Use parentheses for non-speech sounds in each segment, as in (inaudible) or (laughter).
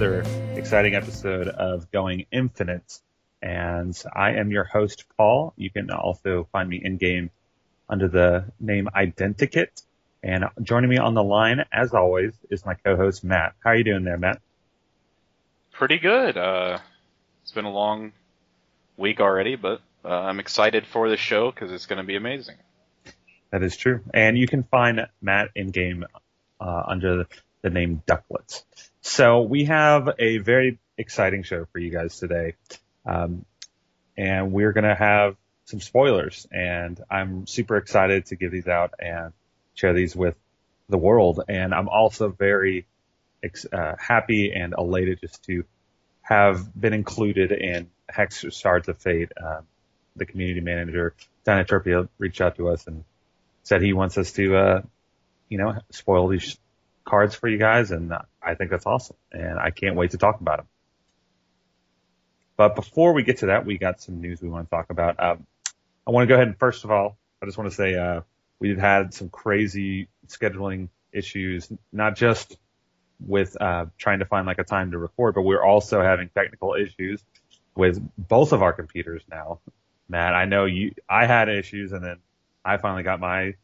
welcome back to another exciting episode of Going Infinite. And I am your host, Paul. You can also find me in game under the name Identikit. And joining me on the line, as always, is my co-host, Matt. How are you doing there, Matt? Pretty good. Uh, it's been a long week already, but uh, I'm excited for the show because it's going to be amazing. That is true. And you can find Matt in game uh, under the name Ducklets. So we have a very exciting show for you guys today. Um, and we're going to have some spoilers and I'm super excited to give these out and share these with the world. And I'm also very uh, happy and elated just to have been included in Hex Shards of Fate. Uh, the community manager, Dynaturpia, reached out to us and said he wants us to, uh, you know, spoil these cards for you guys, and I think that's awesome, and I can't wait to talk about them. But before we get to that, we got some news we want to talk about. Um, I want to go ahead and first of all, I just want to say uh, we've had some crazy scheduling issues, not just with uh, trying to find like a time to record, but we're also having technical issues with both of our computers now. Matt, I know you, I had issues, and then I finally got my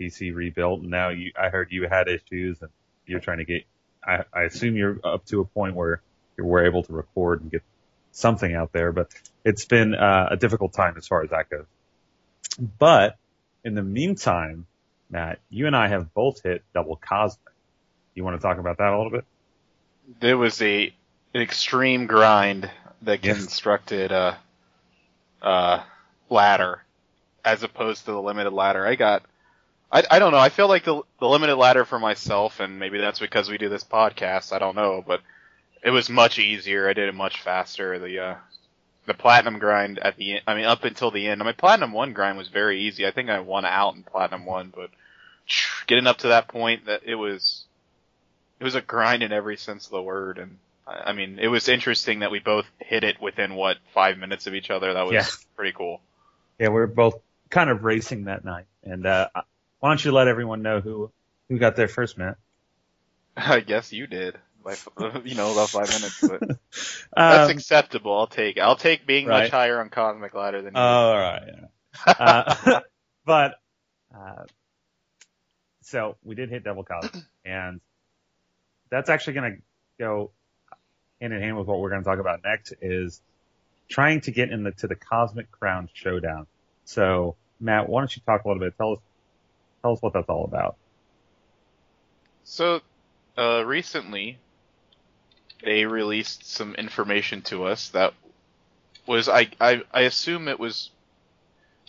PC rebuilt, and now you, I heard you had issues, and you're trying to get. I, I assume you're up to a point where you were able to record and get something out there, but it's been uh, a difficult time as far as that goes. But in the meantime, Matt, you and I have both hit double cosmic. You want to talk about that a little bit? There was a an extreme grind that yes. constructed a, a ladder as opposed to the limited ladder. I got I, I don't know. I feel like the the limited ladder for myself, and maybe that's because we do this podcast. I don't know, but it was much easier. I did it much faster. The uh, the platinum grind at the end, I mean, up until the end. I mean, platinum one grind was very easy. I think I won out in platinum one, but (sniffs) getting up to that point, that it was it was a grind in every sense of the word. And I mean, it was interesting that we both hit it within what five minutes of each other. That was yeah. pretty cool. Yeah, we were both kind of racing that night, and uh, why don't you let everyone know who who got there first, Matt? (laughs) I guess you did. By, (laughs) you know, about five minutes, but (laughs) that's um, acceptable. I'll take. I'll take being right. much higher on Cosmic Ladder than you. Oh, all right. Yeah. uh, but uh, so we did hit double cosmic, (clears throat) and that's actually going to go hand in hand with what we're going to talk about next. Is trying to get in the to the Cosmic Crown Showdown. So Matt, why don't you talk a little bit? Tell us Tell us what that's all about. So, uh, recently, they released some information to us that was, I, I, I assume it was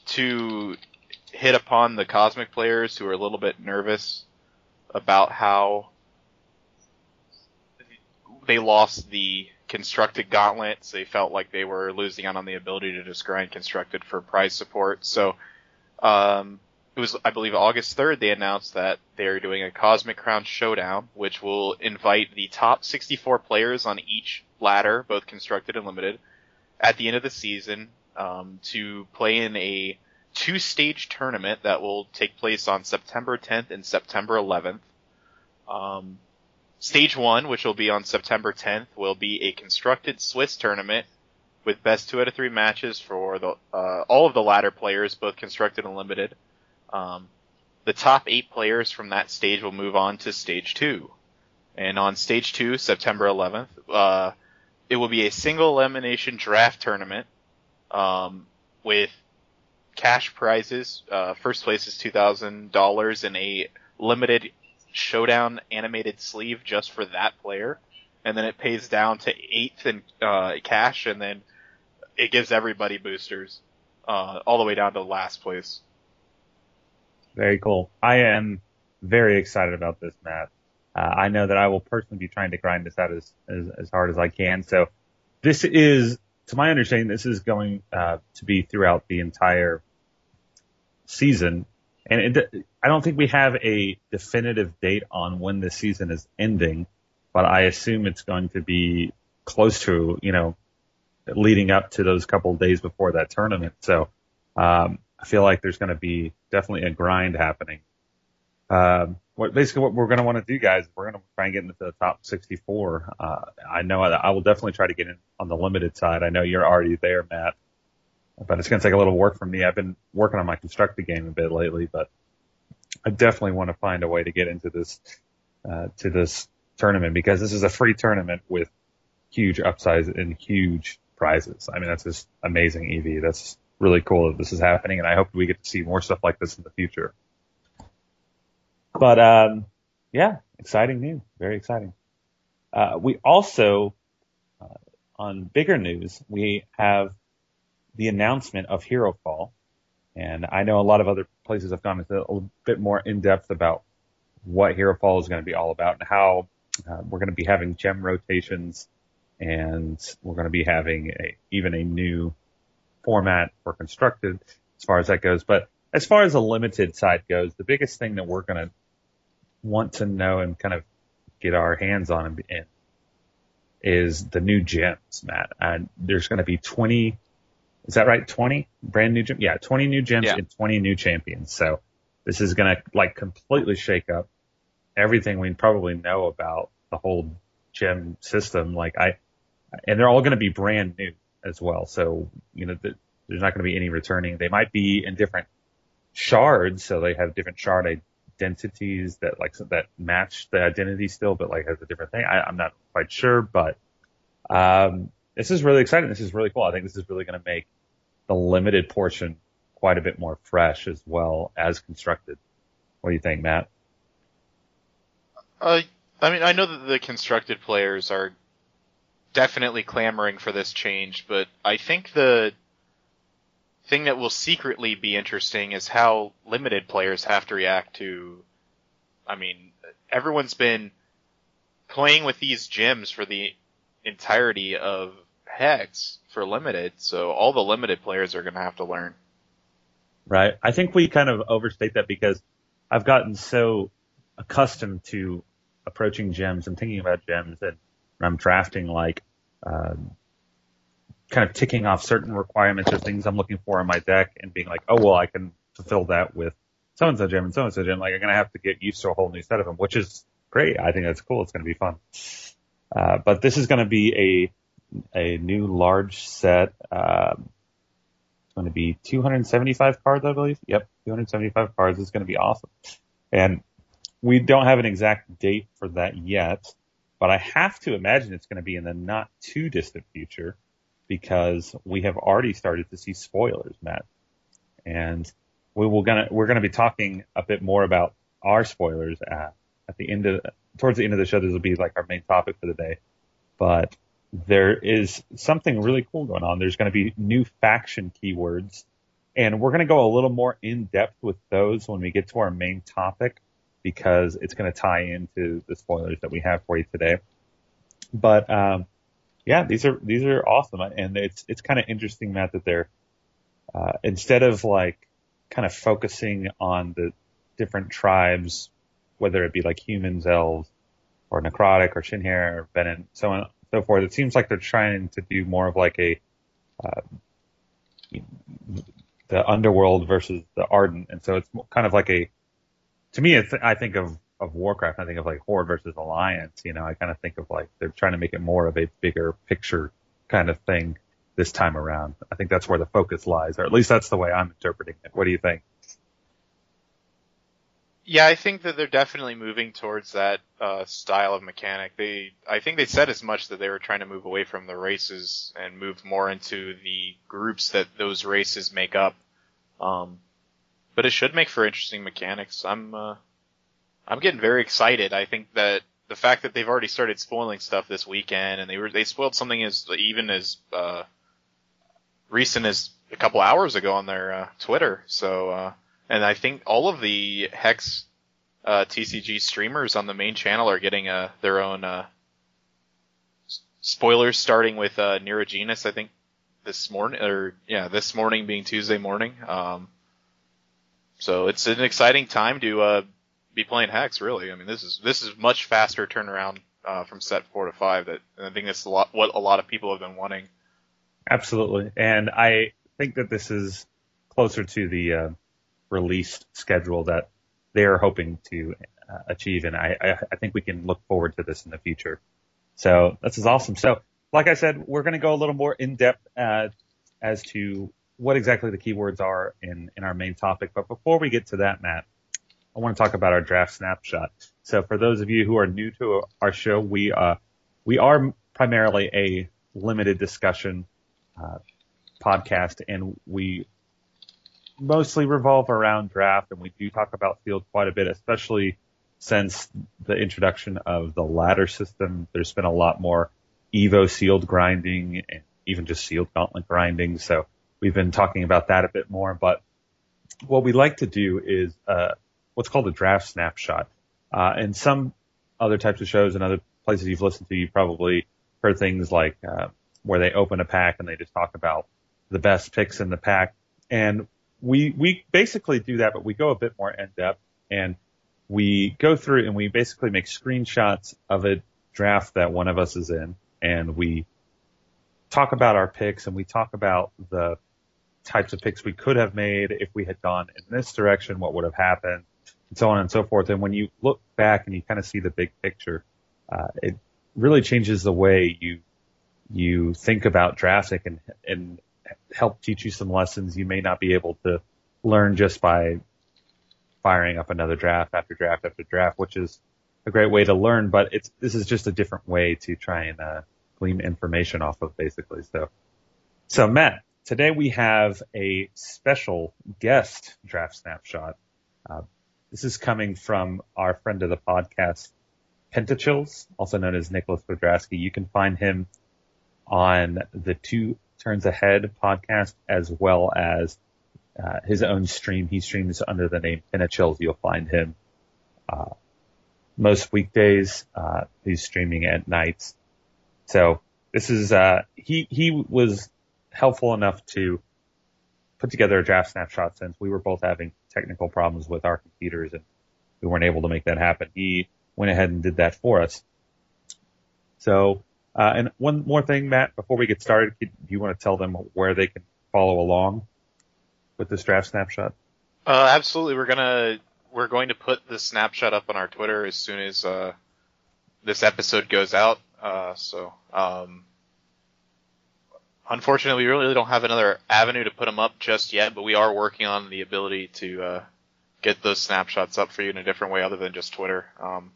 to hit upon the cosmic players who are a little bit nervous about how they lost the constructed gauntlets. They felt like they were losing out on the ability to just grind constructed for prize support. So, um, it was, I believe, August 3rd, they announced that they're doing a Cosmic Crown Showdown, which will invite the top 64 players on each ladder, both constructed and limited, at the end of the season um, to play in a two-stage tournament that will take place on September 10th and September 11th. Um, stage one, which will be on September 10th, will be a constructed Swiss tournament with best two out of three matches for the uh, all of the ladder players, both constructed and limited. Um, the top eight players from that stage will move on to stage two. And on stage two, September 11th, uh, it will be a single elimination draft tournament, um, with cash prizes. Uh, first place is $2,000 and a limited showdown animated sleeve just for that player. And then it pays down to eighth in, uh, cash and then it gives everybody boosters, uh, all the way down to last place. Very cool. I am very excited about this, Matt. Uh, I know that I will personally be trying to grind this out as, as, as hard as I can. So this is, to my understanding, this is going uh, to be throughout the entire season. And it, I don't think we have a definitive date on when the season is ending, but I assume it's going to be close to, you know, leading up to those couple of days before that tournament. So, um, I feel like there's going to be definitely a grind happening. um, what basically what we're going to want to do, guys, we're going to try and get into the top 64. Uh, I know I, I will definitely try to get in on the limited side. I know you're already there, Matt, but it's going to take a little work from me. I've been working on my constructed game a bit lately, but I definitely want to find a way to get into this, uh, to this tournament because this is a free tournament with huge upsides and huge prizes. I mean, that's just amazing, EV. That's really cool that this is happening, and I hope we get to see more stuff like this in the future. But um, yeah, exciting news, very exciting. Uh, we also, uh, on bigger news, we have the announcement of Herofall, and I know a lot of other places have gone into a bit more in depth about what Herofall is going to be all about and how uh, we're going to be having gem rotations and we're going to be having a, even a new format for constructed as far as that goes. But as far as the limited side goes, the biggest thing that we're going to want to know and kind of get our hands on in is the new gems, Matt. And there's going to be 20, is that right? 20 brand new gems? Yeah, 20 new gems yeah. and 20 new champions. So this is going to like completely shake up everything we probably know about the whole gem system. Like I, and they're all going to be brand new as well. So, you know, the, there's not going to be any returning. They might be in different shards. So they have different shard identities that like, that match the identity still, but like has a different thing. I, I'm not quite sure, but, um, this is really exciting. This is really cool. I think this is really going to make the limited portion quite a bit more fresh as well as constructed. What do you think, Matt? Uh, I mean, I know that the constructed players are definitely clamoring for this change, but I think the thing that will secretly be interesting is how limited players have to react to. I mean, everyone's been playing with these gems for the entirety of Hex for limited, so all the limited players are going to have to learn. Right. I think we kind of overstate that because I've gotten so accustomed to approaching gems and thinking about gems and I'm drafting like um, kind of ticking off certain requirements or things I'm looking for in my deck and being like, oh well, I can fulfill that with so and so gem and so and so gem. Like I'm gonna have to get used to a whole new set of them, which is great. I think that's cool. It's gonna be fun. Uh, but this is gonna be a a new large set. Um, it's going to be 275 cards, I believe. Yep, 275 cards It's going to be awesome. And we don't have an exact date for that yet but I have to imagine it's going to be in the not too distant future because we have already started to see spoilers, Matt. And we will gonna we're gonna be talking a bit more about our spoilers at, at the end of towards the end of the show. This will be like our main topic for the day. But there is something really cool going on. There's going to be new faction keywords, and we're going to go a little more in depth with those when we get to our main topic because it's going to tie into the spoilers that we have for you today. But um, yeah, these are these are awesome, and it's it's kind of interesting, Matt, that they're uh, instead of like kind of focusing on the different tribes, whether it be like humans, elves, or necrotic, or Shin'hare, or Vennen, so on so forth. It seems like they're trying to do more of like a uh, the underworld versus the ardent, and so it's kind of like a to me, it's, I think of, of Warcraft, I think of like Horde versus Alliance. You know, I kind of think of like they're trying to make it more of a bigger picture kind of thing this time around. I think that's where the focus lies, or at least that's the way I'm interpreting it. What do you think? Yeah, I think that they're definitely moving towards that uh, style of mechanic. They, I think they said as much that they were trying to move away from the races and move more into the groups that those races make up. Um, but it should make for interesting mechanics. I'm uh, I'm getting very excited. I think that the fact that they've already started spoiling stuff this weekend, and they were they spoiled something as even as uh, recent as a couple hours ago on their uh, Twitter. So, uh, and I think all of the Hex uh, TCG streamers on the main channel are getting uh, their own uh, spoilers, starting with uh, Neurogenus. I think this morning, or yeah, this morning being Tuesday morning. Um, so it's an exciting time to uh, be playing Hex. Really, I mean, this is this is much faster turnaround uh, from set four to five. That I think that's a lot what a lot of people have been wanting. Absolutely, and I think that this is closer to the uh, release schedule that they are hoping to uh, achieve. And I, I, I think we can look forward to this in the future. So this is awesome. So like I said, we're going to go a little more in depth uh, as to what exactly the keywords are in, in our main topic. But before we get to that, Matt, I want to talk about our draft snapshot. So for those of you who are new to our show, we, uh, we are primarily a limited discussion, uh, podcast and we mostly revolve around draft and we do talk about sealed quite a bit, especially since the introduction of the ladder system. There's been a lot more Evo sealed grinding and even just sealed gauntlet grinding. So we've been talking about that a bit more, but what we like to do is, uh, what's called a draft snapshot. Uh, and some other types of shows and other places you've listened to, you probably heard things like, uh, where they open a pack and they just talk about the best picks in the pack. And we, we basically do that, but we go a bit more in depth and we go through and we basically make screenshots of a draft that one of us is in and we talk about our picks and we talk about the types of picks we could have made if we had gone in this direction, what would have happened, and so on and so forth. And when you look back and you kind of see the big picture, uh, it really changes the way you you think about drafting and and help teach you some lessons you may not be able to learn just by firing up another draft after draft after draft, which is a great way to learn, but it's, this is just a different way to try and, uh, glean information off of basically. So, so Matt, today we have a special guest draft snapshot. Uh, this is coming from our friend of the podcast, Pentachills, also known as Nicholas Podrasky. You can find him on the Two Turns Ahead podcast as well as uh, his own stream. He streams under the name Pentachills. You'll find him uh, most weekdays. Uh, he's streaming at nights. So this is uh, he he was helpful enough to put together a draft snapshot since we were both having technical problems with our computers and we weren't able to make that happen. He went ahead and did that for us. So, uh, and one more thing, Matt, before we get started, do you want to tell them where they can follow along with this draft snapshot? Uh, absolutely. We're gonna we're going to put the snapshot up on our Twitter as soon as uh, this episode goes out. Uh, so, um, unfortunately, we really don't have another avenue to put them up just yet, but we are working on the ability to uh, get those snapshots up for you in a different way other than just Twitter. Um,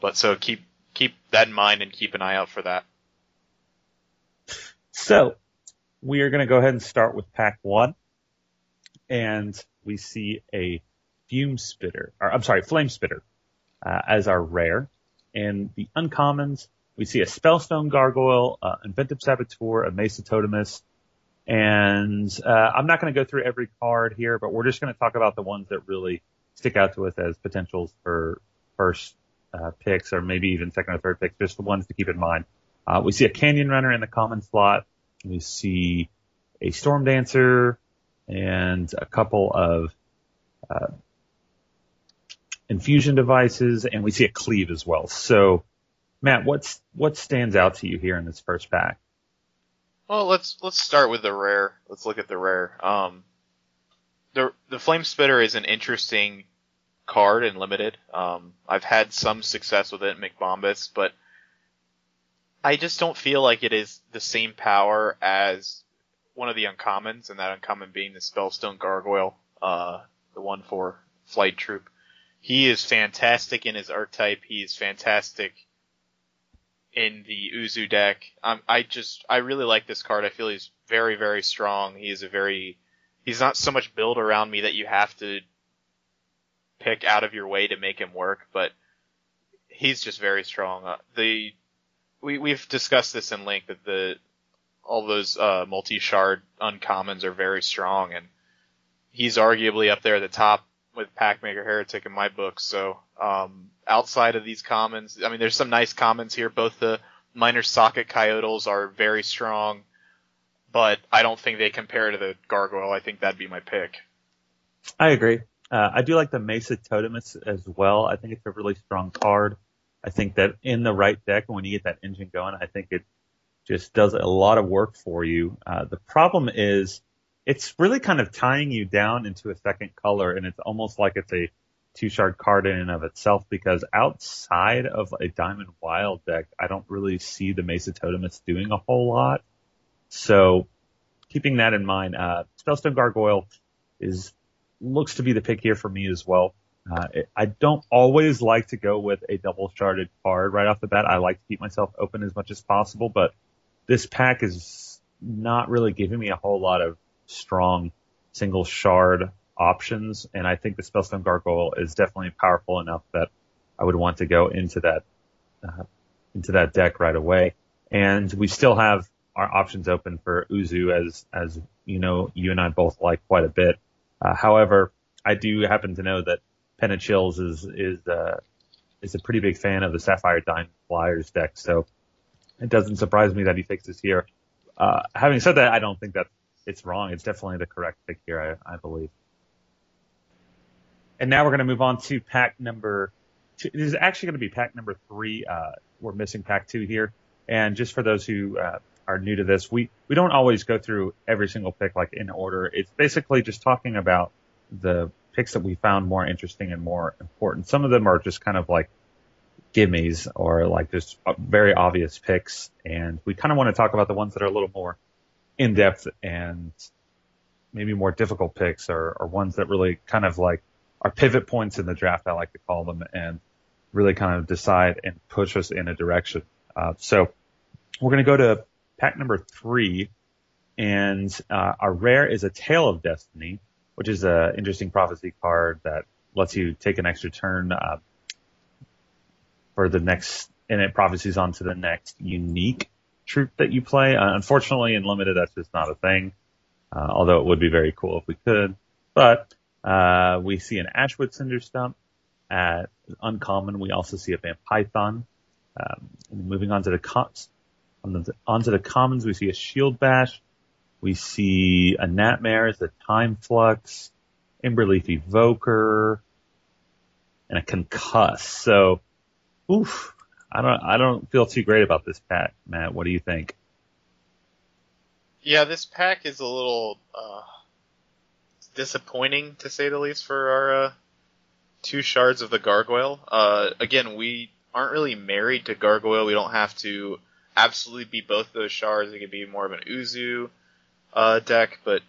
but so keep keep that in mind and keep an eye out for that. So we are going to go ahead and start with pack one, and we see a fume spitter, or I'm sorry, flame spitter, uh, as our rare. And the uncommons, we see a spellstone gargoyle, uh, inventive saboteur, a mesa totemus, and uh, I'm not going to go through every card here, but we're just going to talk about the ones that really stick out to us as potentials for first uh, picks, or maybe even second or third picks. Just the ones to keep in mind. Uh, we see a canyon runner in the common slot. We see a storm dancer and a couple of uh, infusion devices, and we see a cleave as well. So, Matt, what's what stands out to you here in this first pack? Well, let's let's start with the rare. Let's look at the rare. Um, the the flame spitter is an interesting card and limited. Um, I've had some success with it in McBombus, but I just don't feel like it is the same power as one of the uncommons, and that uncommon being the Spellstone Gargoyle, uh, the one for Flight Troop he is fantastic in his archetype. He is fantastic in the Uzu deck. Um, I just, I really like this card. I feel he's very, very strong. He is a very, he's not so much built around me that you have to pick out of your way to make him work, but he's just very strong. Uh, the, we, we've discussed this in length that the, all those, uh, multi-shard uncommons are very strong and he's arguably up there at the top with Packmaker Heretic in my book. So um, outside of these commons, I mean, there's some nice commons here. Both the minor socket coyotles are very strong, but I don't think they compare to the gargoyle. I think that'd be my pick. I agree. Uh, I do like the Mesa Totemus as well. I think it's a really strong card. I think that in the right deck, when you get that engine going, I think it just does a lot of work for you. Uh, the problem is it's really kind of tying you down into a second color and it's almost like it's a two shard card in and of itself because outside of a Diamond Wild deck, I don't really see the Mesa Totemis doing a whole lot. So keeping that in mind, uh, Spellstone Gargoyle is looks to be the pick here for me as well. Uh, I don't always like to go with a double sharded card right off the bat. I like to keep myself open as much as possible, but this pack is not really giving me a whole lot of strong single shard options, and I think the Spellstone Gargoyle is definitely powerful enough that I would want to go into that uh, into that deck right away. And we still have our options open for Uzu, as as you know, you and I both like quite a bit. Uh, however, I do happen to know that Pentachills is is uh, is a pretty big fan of the Sapphire Diamond Flyers deck, so it doesn't surprise me that he this here. Uh, having said that, I don't think that it's wrong. It's definitely the correct pick here, I, I believe. And now we're going to move on to pack number two. This is actually going to be pack number three. Uh, we're missing pack two here. And just for those who uh, are new to this, we, we don't always go through every single pick like in order. It's basically just talking about the picks that we found more interesting and more important. Some of them are just kind of like gimmies or like just very obvious picks. And we kind of want to talk about the ones that are a little more in depth and maybe more difficult picks or, or ones that really kind of like are pivot points in the draft, I like to call them, and really kind of decide and push us in a direction. Uh, so we're going to go to pack number three, and uh, our rare is a Tale of Destiny, which is an interesting prophecy card that lets you take an extra turn uh, for the next, and it prophecies on to the next unique troop that you play. Uh, unfortunately, in limited, that's just not a thing. Uh, although it would be very cool if we could. But uh, we see an Ashwood Cinderstump at uncommon. We also see a Vampython. Um, moving on to the on the, onto the commons, we see a Shield Bash. We see a Knapmares, a Time Flux, Emberleaf Evoker, and a Concuss. So, oof, I don't, I don't feel too great about this pack, Matt. What do you think? Yeah, this pack is a little, uh, disappointing to say the least for our uh, two shards of the gargoyle. Uh, again, we aren't really married to gargoyle. We don't have to absolutely be both those shards. It could be more of an Uzu uh, deck, but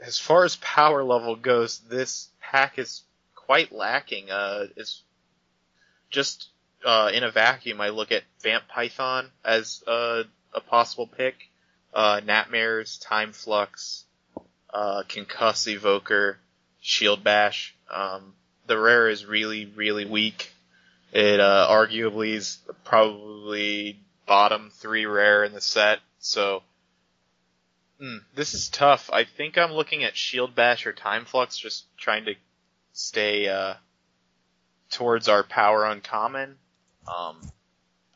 as far as power level goes, this pack is quite lacking. Uh, it's just uh, in a vacuum. I look at Vamp Python as uh, a possible pick. Uh, Knapmares, Time Flux, uh, Concuss Evoker, Shield Bash. Um, the rare is really, really weak. It uh, arguably is probably bottom three rare in the set. So mm, this is tough. I think I'm looking at Shield Bash or Time Flux, just trying to stay uh, towards our power uncommon. Um,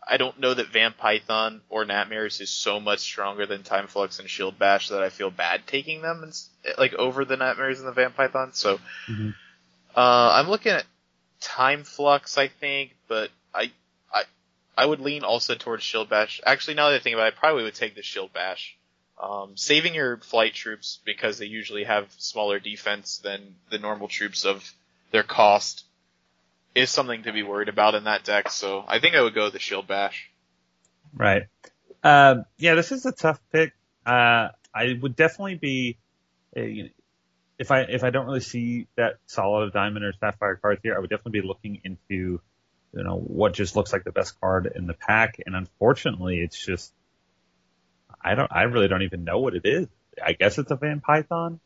I don't know that Vampython or Nightmares is so much stronger than Time Flux and Shield Bash that I feel bad taking them and, like over the Nightmares and the Vampython. So mm-hmm. uh, I'm looking at Time Flux, I think, but I I I would lean also towards Shield Bash. Actually, now that I think about it, I probably would take the Shield Bash. Um, saving your flight troops because they usually have smaller defense than the normal troops of their cost is something to be worried about in that deck. So I think I would go the Shield Bash. Right. Uh, yeah, this is a tough pick. Uh, I would definitely be, uh, you know, if I if I don't really see that solid of diamond or sapphire cards here, I would definitely be looking into, you know, what just looks like the best card in the pack. And unfortunately, it's just, I don't, I really don't even know what it is. I guess it's a Vampython,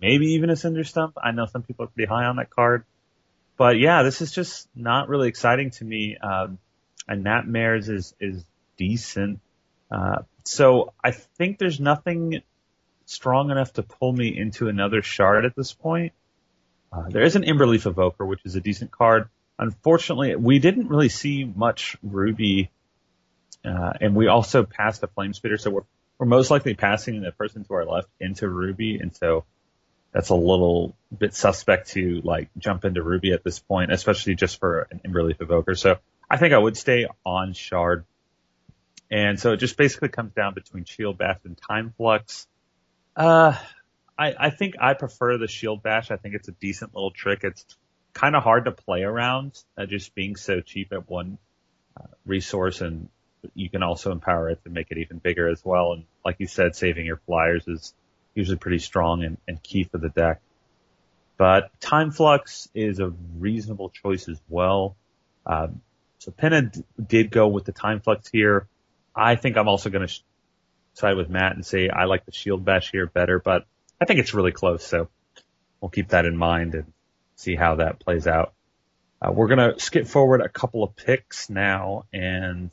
maybe even a Cinder Stump. I know some people are pretty high on that card. But yeah, this is just not really exciting to me. Um, and Knapmares is is decent. Uh, so I think there's nothing strong enough to pull me into another shard at this point. Uh, there is an Emberleaf Evoker, which is a decent card. Unfortunately, we didn't really see much Ruby, uh, and we also passed a Flame Spitter, so we're we're most likely passing the person to our left into Ruby, and so that's a little bit suspect to like jump into Ruby at this point, especially just for an Emberleaf Evoker. So I think I would stay on Shard. And so it just basically comes down between Shield Bash and Time Flux. Uh, I, I think I prefer the Shield Bash. I think it's a decent little trick. It's kind of hard to play around, uh, just being so cheap at one uh, resource, and you can also empower it to make it even bigger as well. And like you said, saving your flyers is usually pretty strong and, and key for the deck. But Time Flux is a reasonable choice as well. Um, so Penna d- did go with the Time Flux here. I think I'm also going to sh- side with Matt and say I like the Shield Bash here better, but I think it's really close. So we'll keep that in mind and see how that plays out. Uh, we're going to skip forward a couple of picks now. And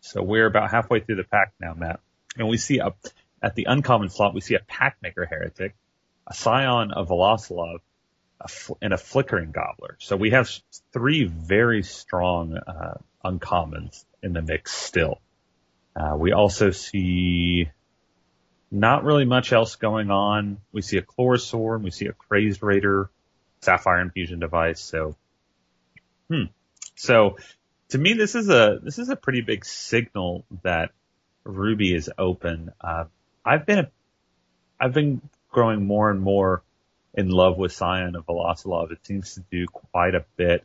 so we're about halfway through the pack now, Matt. And we see a, at the uncommon slot, we see a Packmaker Heretic a Scion of Velocilov, a fl- and a Flickering Gobbler. So we have three very strong uh, uncommons in the mix still. Uh, we also see not really much else going on. We see a Chlorosaur, and we see a Crazed Raider, Sapphire Infusion device. So, hmm. So, to me, this is a this is a pretty big signal that Ruby is open. Uh, I've been I've been growing more and more in love with Scion of Velocilov. It seems to do quite a bit,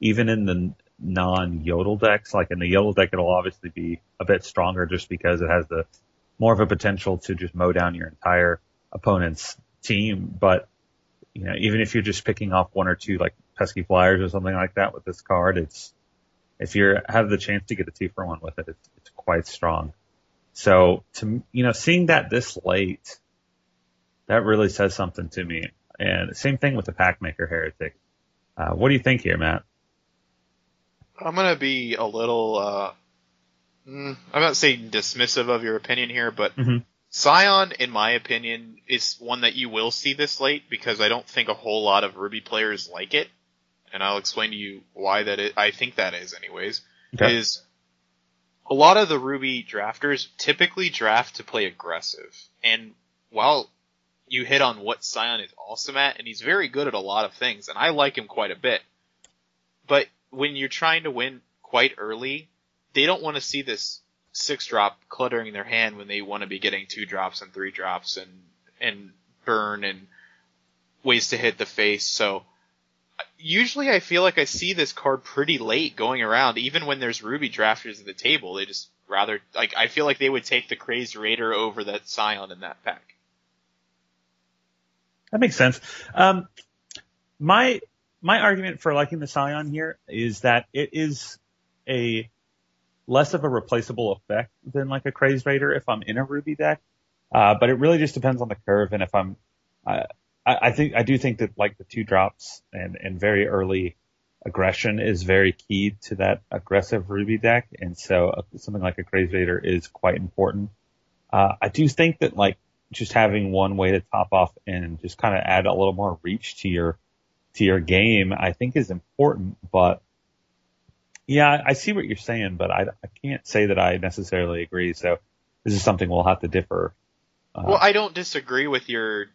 even in the non-Yodel decks. Like in the Yodel deck, it'll obviously be a bit stronger just because it has the more of a potential to just mow down your entire opponent's team. But you know, even if you're just picking off one or two like pesky flyers or something like that with this card, it's if you have the chance to get a two for one with it, it's, it's quite strong. So to you know, seeing that this late that really says something to me. And same thing with the Packmaker Heretic. Uh, what do you think here, Matt? I'm gonna be a little, uh, mm, I'm not saying dismissive of your opinion here, but mm-hmm. Scion, in my opinion, is one that you will see this late because I don't think a whole lot of Ruby players like it. And I'll explain to you why that is. I think that is anyways. Okay. Is a lot of the Ruby drafters typically draft to play aggressive. And while you hit on what Scion is awesome at, and he's very good at a lot of things, and I like him quite a bit. But when you're trying to win quite early, they don't want to see this six drop cluttering their hand when they want to be getting two drops and three drops and and burn and ways to hit the face. So usually I feel like I see this card pretty late going around, even when there's Ruby drafters at the table. They just rather like I feel like they would take the Crazed Raider over that Scion in that pack. That makes sense. Um, my my argument for liking the Scion here is that it is a less of a replaceable effect than like a Crazed Raider if I'm in a Ruby deck. Uh, but it really just depends on the curve and if I'm, uh, I, I think, I do think that like the two drops and, and very early aggression is very key to that aggressive Ruby deck. And so uh, something like a Crazed Raider is quite important. Uh, I do think that like just having one way to top off and just kind of add a little more reach to your to your game, I think is important. But yeah, I see what you're saying, but I, I can't say that I necessarily agree. So this is something we'll have to differ. Uh, well, I don't disagree with your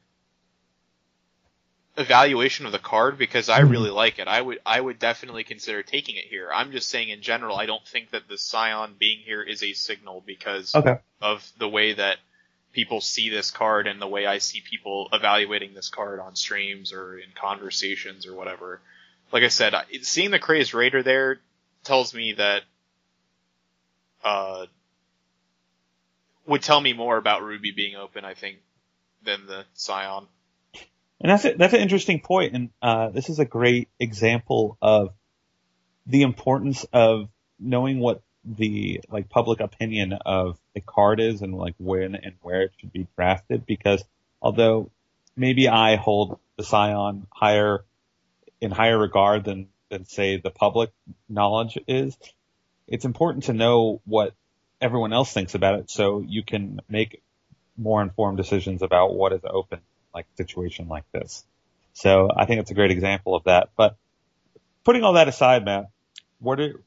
evaluation of the card because I mm-hmm. really like it. I would I would definitely consider taking it here. I'm just saying in general, I don't think that the Scion being here is a signal because okay. of the way that people see this card and the way I see people evaluating this card on streams or in conversations or whatever. Like I said, seeing the Crazed Raider there tells me that, uh, would tell me more about Ruby being open, I think, than the Scion. And that's. That's an interesting point, and uh, this is a great example of the importance of knowing what the like public opinion of a card is and like when and where it should be drafted because although maybe I hold the Scion higher in higher regard than than say the public knowledge is, it's important to know what everyone else thinks about it so you can make more informed decisions about what is open like situation like this. So I think it's a great example of that. But putting all that aside, Matt, what are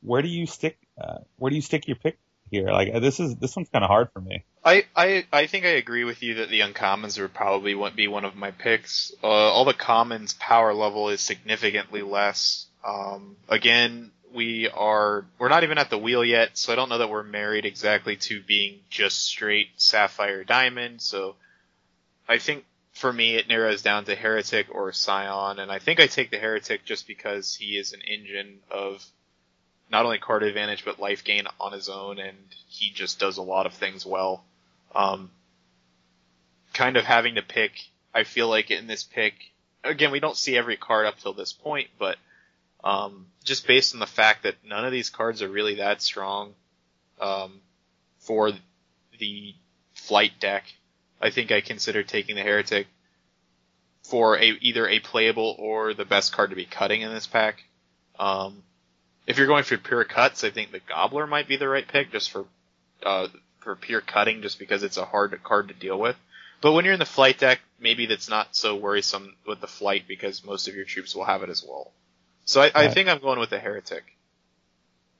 where do you stick? Uh, where do you stick your pick here? Like this is this one's kind of hard for me. I, I I think I agree with you that the uncommons would probably be one of my picks. Uh, all the commons power level is significantly less. Um, again, we are we're not even at the wheel yet, so I don't know that we're married exactly to being just straight sapphire diamond. So I think for me, it narrows down to Heretic or Scion, and I think I take the Heretic just because he is an engine of not only card advantage but life gain on his own, and he just does a lot of things well. Um, kind of having to pick, I feel like in this pick, again, we don't see every card up till this point, but um, just based on the fact that none of these cards are really that strong um, for the flight deck, I think I consider taking the Heretic for a either a playable or the best card to be cutting in this pack. Um, if you're going for pure cuts, I think the Gobbler might be the right pick just for uh, for pure cutting, just because it's a hard card to deal with. But when you're in the flight deck, maybe that's not so worrisome with the flight because most of your troops will have it as well. So I, I think I'm going with the heretic.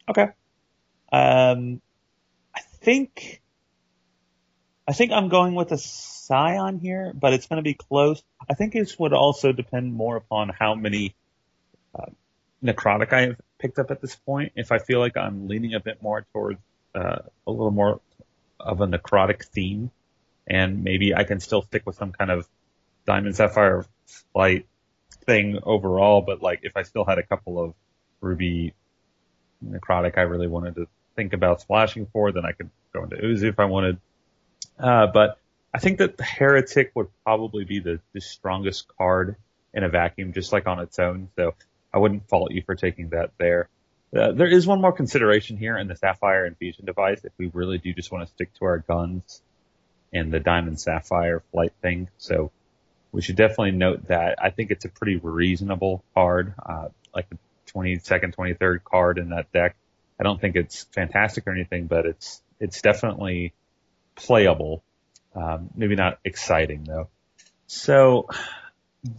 Okay. Um, I think I think I'm going with a Scion here, but it's going to be close. I think it would also depend more upon how many uh, necrotic I have picked up at this point. If I feel like I'm leaning a bit more towards uh, a little more of a necrotic theme, and maybe I can still stick with some kind of diamond sapphire flight thing overall, but like if I still had a couple of ruby necrotic I really wanted to think about splashing for, then I could go into Uzu if I wanted. Uh, but I think that the Heretic would probably be the, the strongest card in a vacuum, just like on its own. So I wouldn't fault you for taking that there. Uh, there is one more consideration here in the Sapphire Infusion device. If we really do just want to stick to our guns and the Diamond Sapphire flight thing. So we should definitely note that I think it's a pretty reasonable card, uh, like the 22nd, 23rd card in that deck. I don't think it's fantastic or anything, but it's, it's definitely playable. Um, maybe not exciting though. So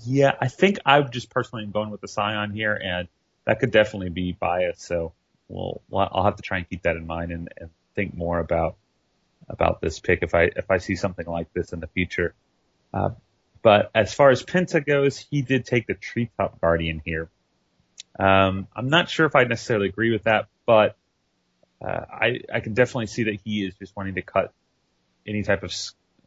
yeah, I think I've just personally been going with the Scion here and that could definitely be biased. So we'll, I'll have to try and keep that in mind and, and think more about, about this pick if I, if I see something like this in the future. Uh, but as far as Penta goes, he did take the Treetop Guardian here. Um, I'm not sure if I necessarily agree with that, but uh, I, I can definitely see that he is just wanting to cut any type of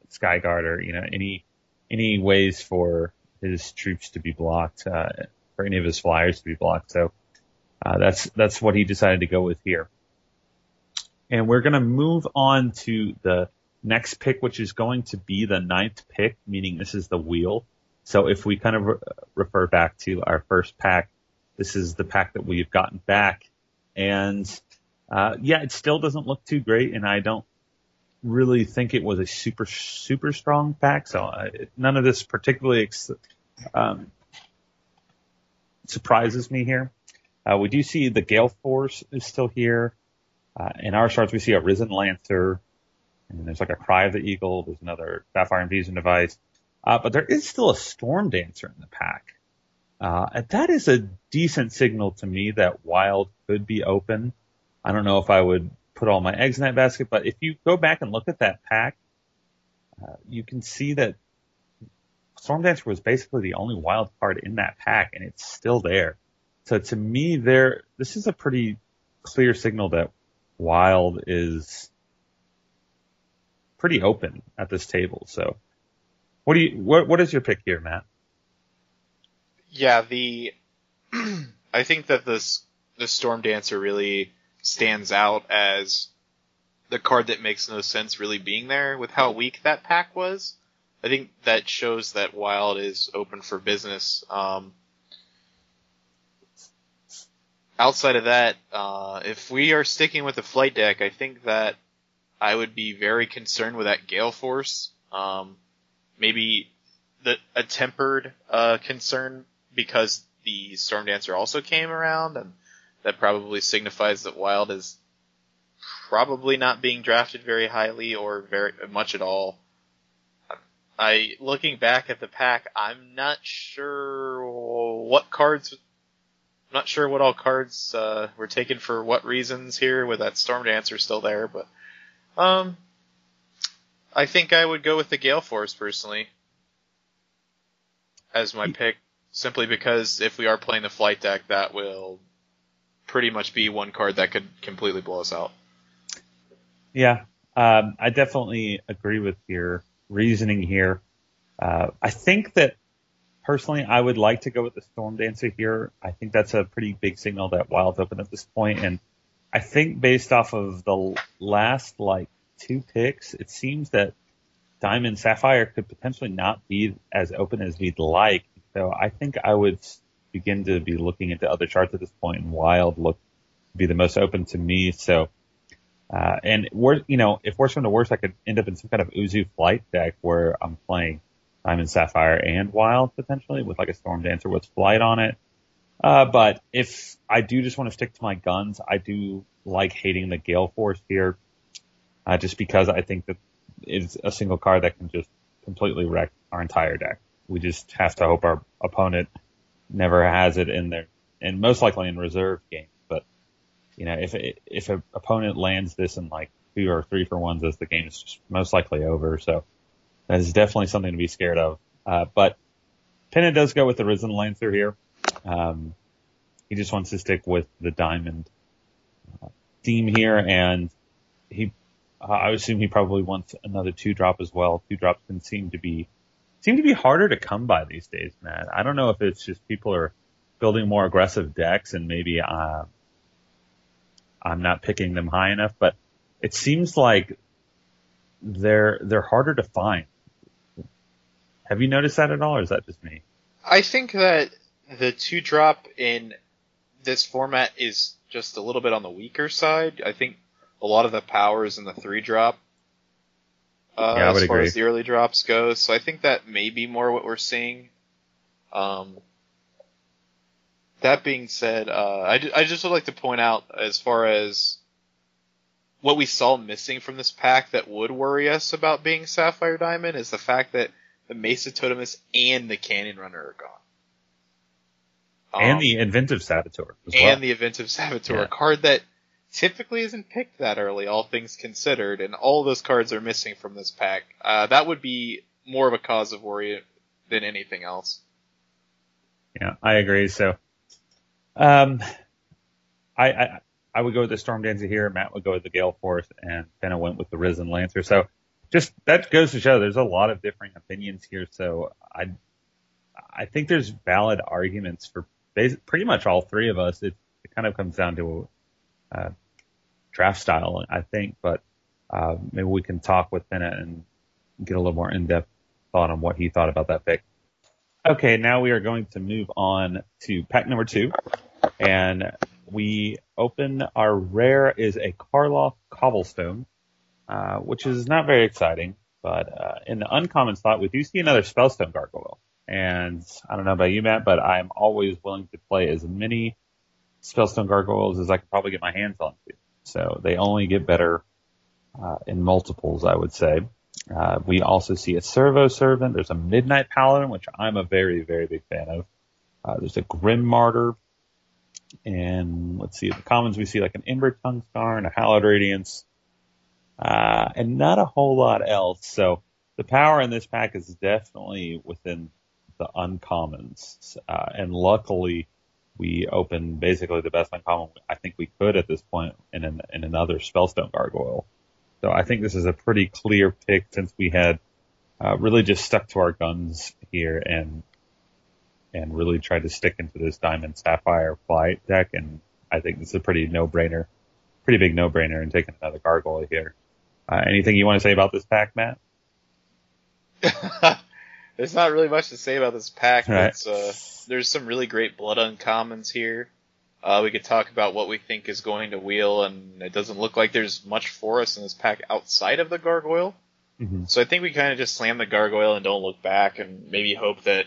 sky guard or you know any any ways for his troops to be blocked, uh, for any of his flyers to be blocked. So uh, that's that's what he decided to go with here. And we're going to move on to the next pick, which is going to be the ninth pick, meaning this is the wheel. So if we kind of re- refer back to our first pack, this is the pack that we've gotten back. And, uh, yeah, it still doesn't look too great. And I don't really think it was a super, super strong pack. So uh, none of this particularly, ex- um, surprises me here. Uh, we do see the Gale Force is still here. Uh, in our charts, we see a Risen Lancer, and there's like a Cry of the Eagle. There's another Sapphire Infusion device. Uh, but there is still a Storm Dancer in the pack. Uh, and that is a decent signal to me that Wild could be open. I don't know if I would put all my eggs in that basket, but if you go back and look at that pack, uh, you can see that Storm Dancer was basically the only wild card in that pack, and it's still there. So to me, there, this is a pretty clear signal that Wild is pretty open at this table. So, what do you what what is your pick here, Matt? Yeah, the (clears throat) I think that this the Storm Dancer really stands out as the card that makes no sense really being there with how weak that pack was. I think that shows that Wild is open for business. Um, outside of that, uh, if we are sticking with the flight deck, I think that I would be very concerned with that gale force. Um, maybe the a tempered uh, concern because the storm dancer also came around, and that probably signifies that Wild is probably not being drafted very highly or very much at all. I looking back at the pack, I'm not sure what cards. I'm not sure what all cards uh, were taken for what reasons here, with that Storm Dancer still there, but um, I think I would go with the Gale Force personally as my pick, simply because if we are playing the flight deck, that will pretty much be one card that could completely blow us out. Yeah, um, I definitely agree with your reasoning here. Uh, I think that personally, I would like to go with the Storm Dancer here. I think that's a pretty big signal that Wild's open at this point, and I think based off of the last like two picks, it seems that Diamond Sapphire could potentially not be as open as we'd like. So I think I would begin to be looking into other charts at this point, and Wild look be the most open to me. So, uh, and we're, you know, if worse from the worst, I could end up in some kind of Uzu flight deck where I'm playing Diamond Sapphire and Wild potentially with like a Storm Dancer with flight on it. Uh, but if I do just want to stick to my guns, I do like hating the Gale Force here, uh, just because I think that it's a single card that can just completely wreck our entire deck. We just have to hope our opponent never has it in there, and most likely in reserve games. But you know, if if an opponent lands this in like two or three for ones, as the game is most likely over. So that is definitely something to be scared of. Uh, but Penta does go with the Risen Lancer here. Um, he just wants to stick with the diamond uh, theme here, and he, uh, I assume he probably wants another two drop as well. Two drops can seem to be seem to be harder to come by these days, Matt. I don't know if it's just people are building more aggressive decks, and maybe uh, I'm not picking them high enough, but it seems like they're they're harder to find. Have you noticed that at all, or is that just me? I think that the two drop in this format is just a little bit on the weaker side. I think a lot of the powers in the three drop. Uh, yeah, as far agree. as the early drops go, so I think that may be more what we're seeing. Um, that being said, uh, I, I just would like to point out as far as what we saw missing from this pack that would worry us about being Sapphire Diamond is the fact that the Mesa Totemus and the Canyon Runner are gone. Um, and the Inventive Saboteur. and well. the Inventive Saboteur, yeah. a card that typically isn't picked that early, all things considered, and all those cards are missing from this pack. Uh, that would be more of a cause of worry than anything else. Yeah, I agree. So, um, I, I, I would go with the Storm Dancer here. Matt would go with the Gale Force, and Penta went with the Risen Lancer. So, just that goes to show there's a lot of differing opinions here. So, I, I think there's valid arguments for pretty much all three of us. It, it kind of comes down to uh, draft style, I think, but uh, maybe we can talk with Bennett and get a little more in-depth thought on what he thought about that pick. Okay, now we are going to move on to pack number two, and we open our rare is a Karloff Cobblestone, uh, which is not very exciting, but uh, in the uncommon slot, we do see another Spellstone Gargoyle. And I don't know about you, Matt, but I'm always willing to play as many Spellstone Gargoyles as I can probably get my hands on. So they only get better uh, in multiples, I would say. Uh, we also see a Servo Servant. There's a Midnight Paladin, which I'm a very, very big fan of. Uh, there's a Grim Martyr. And let's see, the commons we see like an Ember Tongue Star and a Hallowed Radiance. Uh, and not a whole lot else. So the power in this pack is definitely within the uncommons. Uh, and luckily, we opened basically the best uncommon I think we could at this point in, an, in another Spellstone Gargoyle. So I think this is a pretty clear pick since we had uh, really just stuck to our guns here and and really tried to stick into this Diamond Sapphire Flight deck. And I think this is a pretty no-brainer, pretty big no-brainer in taking another Gargoyle here. Uh, anything you want to say about this pack, Matt? (laughs) There's not really much to say about this pack. Right. Uh, there's some really great blood uncommons here. Uh, we could talk about what we think is going to wheel, and it doesn't look like there's much for us in this pack outside of the gargoyle. Mm-hmm. So I think we kind of just slam the gargoyle and don't look back, and maybe hope that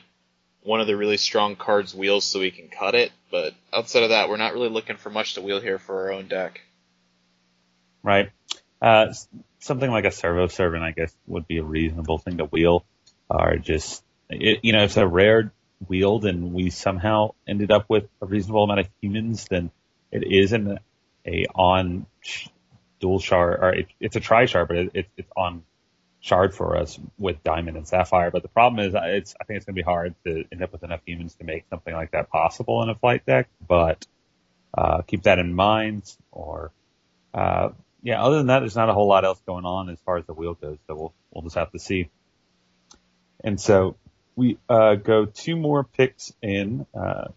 one of the really strong cards wheels so we can cut it. But outside of that, we're not really looking for much to wheel here for our own deck. Right. Uh, something like a servo servant, I guess, would be a reasonable thing to wheel are just, it, you know, if it's a rare wield and we somehow ended up with a reasonable amount of humans, then it is an a on dual shard, or it, it's a tri shard, but it, it, it's on shard for us with diamond and sapphire. But the problem is, it's I think it's going to be hard to end up with enough humans to make something like that possible in a flight deck. But uh, keep that in mind. Or uh, yeah, other than that, there's not a whole lot else going on as far as the wheel goes. So we'll we'll just have to see. And so we uh, go two more picks in. Uh,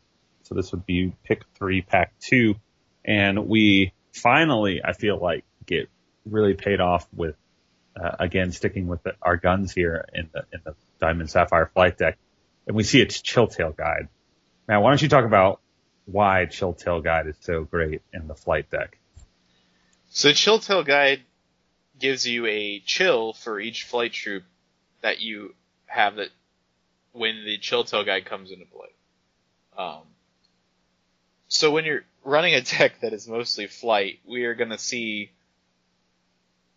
so this would be pick three, pack two, and we finally, I feel like, get really paid off with uh, again sticking with the, our guns here in the in the Diamond Sapphire flight deck, and we see its Chill Tail guide. Now, why don't you talk about why Chill Tail guide is so great in the flight deck? So Chill Tail guide gives you a chill for each flight troop that you have that when the Chill Tail guide comes into play. Um, so when you're running a deck that is mostly flight, we are going to see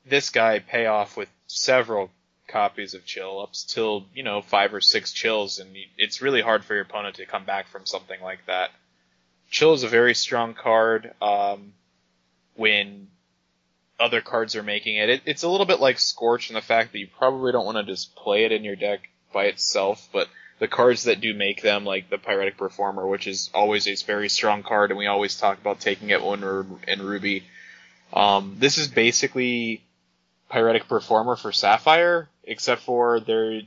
this guy pay off with several copies of chill up till you know five or six chills, and it's really hard for your opponent to come back from something like that. Chill is a very strong card um, when other cards are making it. it. It's a little bit like Scorch in the fact that you probably don't want to just play it in your deck by itself, but the cards that do make them, like the Pyretic Performer, which is always a very strong card, and we always talk about taking it when we're in Ruby. Um, this is basically Pyretic Performer for Sapphire, except for their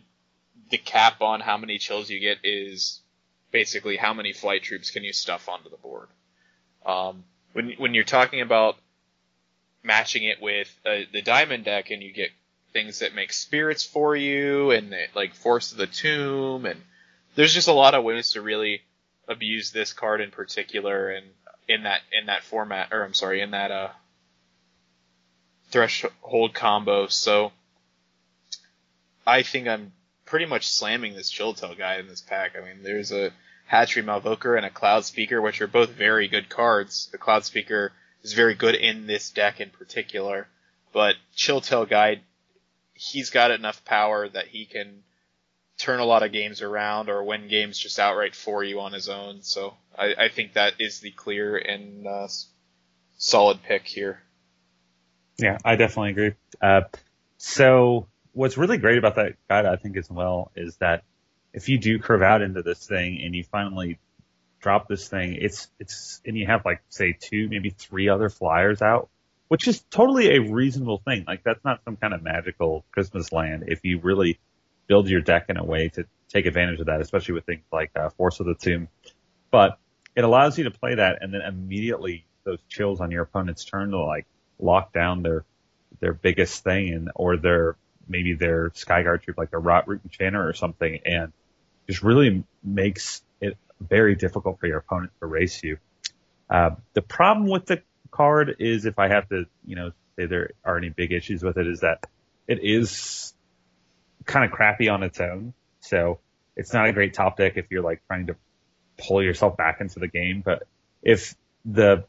the cap on how many chills you get is basically how many flight troops can you stuff onto the board. Um, when when you're talking about matching it with uh, the diamond deck, and you get things that make spirits for you, and like Force of the Tomb, and there's just a lot of ways to really abuse this card in particular, and in that in that format, or I'm sorry, in that uh threshold combo. So I think I'm pretty much slamming this Chilltail guy in this pack. I mean, there's a Hatchery Malvoker and a Cloud Speaker, which are both very good cards. The Cloud Speaker is very good in this deck in particular, but Chilltail Guide, he's got enough power that he can turn a lot of games around or win games just outright for you on his own. So I, I think that is the clear and uh, solid pick here. Yeah, I definitely agree. Uh, so what's really great about that guide, I think, as well, is that if you do curve out into this thing and you finally drop this thing, it's it's and you have like say two, maybe three other flyers out, which is totally a reasonable thing. Like that's not some kind of magical Christmas land if you really build your deck in a way to take advantage of that, especially with things like uh, Force of the Tomb. But it allows you to play that and then immediately those chills on your opponent's turn to like lock down their their biggest thing and or their maybe their Skyguard troop like their Rotroot Enchanter or something and just really makes very difficult for your opponent to race you. Uh, the problem with the card is if I have to, you know, say there are any big issues with it is that it is kind of crappy on its own. So it's not a great top deck if you're like trying to pull yourself back into the game. But if the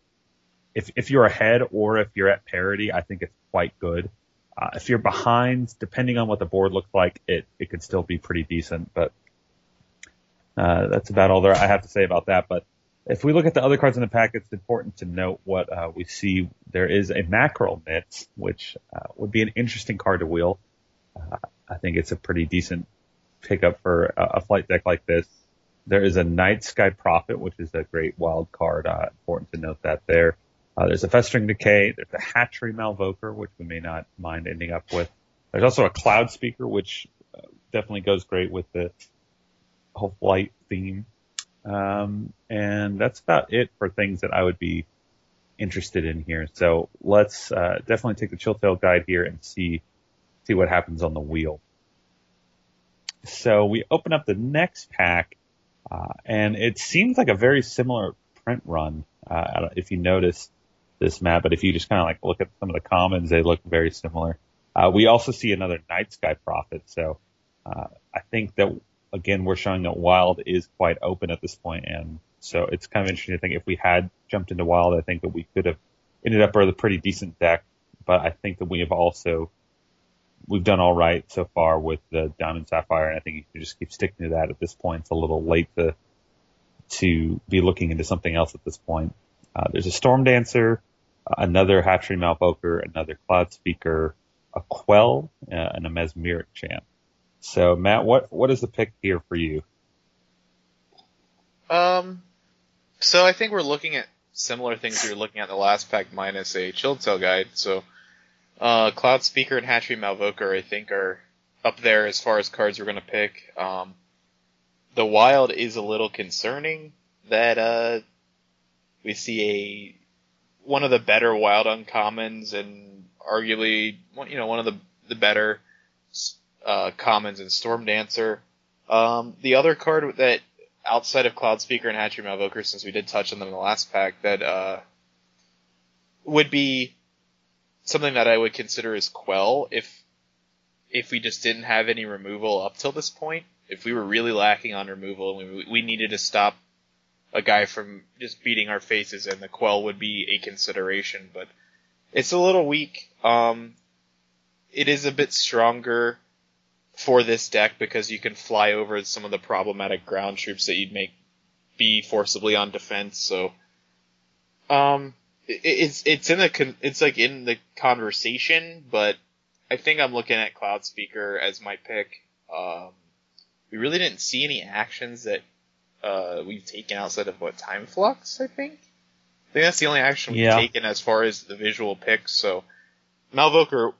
if if you're ahead or if you're at parity, I think it's quite good. Uh, if you're behind, depending on what the board looks like, it it could still be pretty decent. But uh, that's about all there I have to say about that. But if we look at the other cards in the pack, it's important to note what uh, we see. There is a mackerel Mitts, which uh, would be an interesting card to wheel. Uh, I think it's a pretty decent pickup for a, a flight deck like this. There is a Night Sky Prophet, which is a great wild card. Uh, important to note that there. There's a Festering Decay. There's a Hatchery Malvoker, which we may not mind ending up with. There's also a Cloud Speaker, which definitely goes great with the whole flight theme. Um, and that's about it for things that I would be interested in here. So let's uh, definitely take the Chilltail guide here and see see what happens on the wheel. So we open up the next pack, uh, and it seems like a very similar print run. Uh, if you notice, this map, but if you just kind of like look at some of the commons, they look very similar. Uh, we also see another Night Sky Prophet, so uh, I think that again we're showing that Wild is quite open at this point, and so it's kind of interesting to think if we had jumped into Wild, I think that we could have ended up with a pretty decent deck, but I think that we have also we've done all right so far with the Diamond Sapphire, and I think you just keep sticking to that at this point. It's a little late to to be looking into something else at this point. Uh, there's a Storm Dancer, another Hatchery Malvoker, another Cloud Speaker, a Quell, uh, and a Mesmeric Chant. So, Matt, what what is the pick here for you? Um, so I think we're looking at similar things we were looking at the last pack minus a Chilltail guide. So, uh, Cloud Speaker and Hatchery Malvoker, I think, are up there as far as cards we're gonna pick. Um, the wild is a little concerning that uh, we see a one of the better wild uncommons and arguably you know one of the the better uh, commons and Storm Dancer. Um, the other card that outside of Cloud Speaker and Hatchery Malvoker, since we did touch on them in the last pack, that uh, would be something that I would consider as Quell if if we just didn't have any removal up till this point. If we were really lacking on removal and we, we needed to stop a guy from just beating our faces, and the Quell would be a consideration, but it's a little weak. Um, it is a bit stronger for this deck because you can fly over some of the problematic ground troops that you'd make be forcibly on defense. So, um, it, it's it's in the it's like in the conversation, but I think I'm looking at Cloud Speaker as my pick. Um, we really didn't see any actions that uh, we've taken outside of what time flux. I think. I think that's the only action we've Yeah. taken as far as the visual picks. So, Malvoker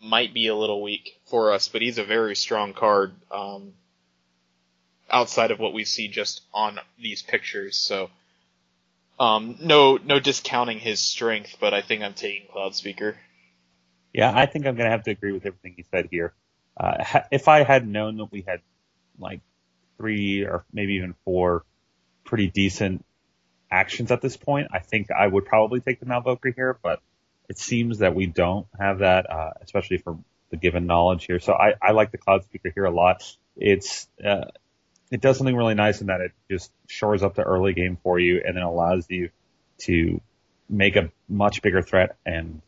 might be a little weak for us, but he's a very strong card um, outside of what we see just on these pictures. So um, no no discounting his strength, but I think I'm taking Cloud Speaker. Yeah, I think I'm going to have to agree with everything you said here. Uh, if I had known that we had like three or maybe even four pretty decent actions at this point, I think I would probably take the Malvoker here, but it seems that we don't have that, uh, especially for the given knowledge here. So I, I like the Cloud Speaker here a lot. It's, uh, it does something really nice in that it just shores up the early game for you and then allows you to make a much bigger threat and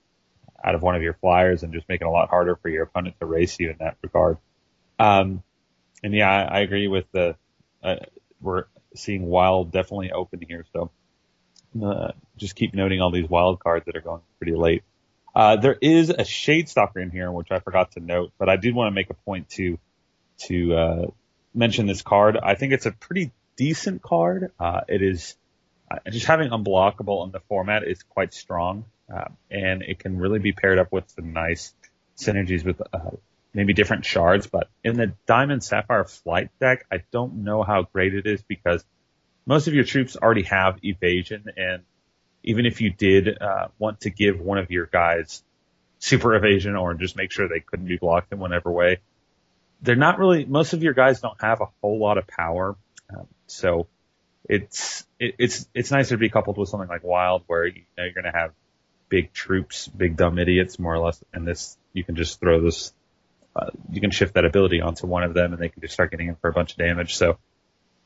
out of one of your flyers and just make it a lot harder for your opponent to race you in that regard. Um, and yeah, I, I agree with the, uh, we're seeing wild definitely open here. So, uh, just keep noting all these wild cards that are going pretty late. Uh, there is a Shade Stalker in here, which I forgot to note, but I did want to make a point to, to, uh, mention this card. I think it's a pretty decent card. Uh, it is, uh, just having unblockable in the format is quite strong. Uh, and it can really be paired up with some nice synergies with uh, maybe different shards. But in the Diamond Sapphire Flight deck, I don't know how great it is because most of your troops already have evasion, and even if you did uh, want to give one of your guys super evasion or just make sure they couldn't be blocked in whatever way, they're not really. Most of your guys don't have a whole lot of power, um, so it's it, it's it's nicer to be coupled with something like Wild, where you know you're going to have big troops, big dumb idiots, more or less. And this, you can just throw this, uh, you can shift that ability onto one of them and they can just start getting in for a bunch of damage. So,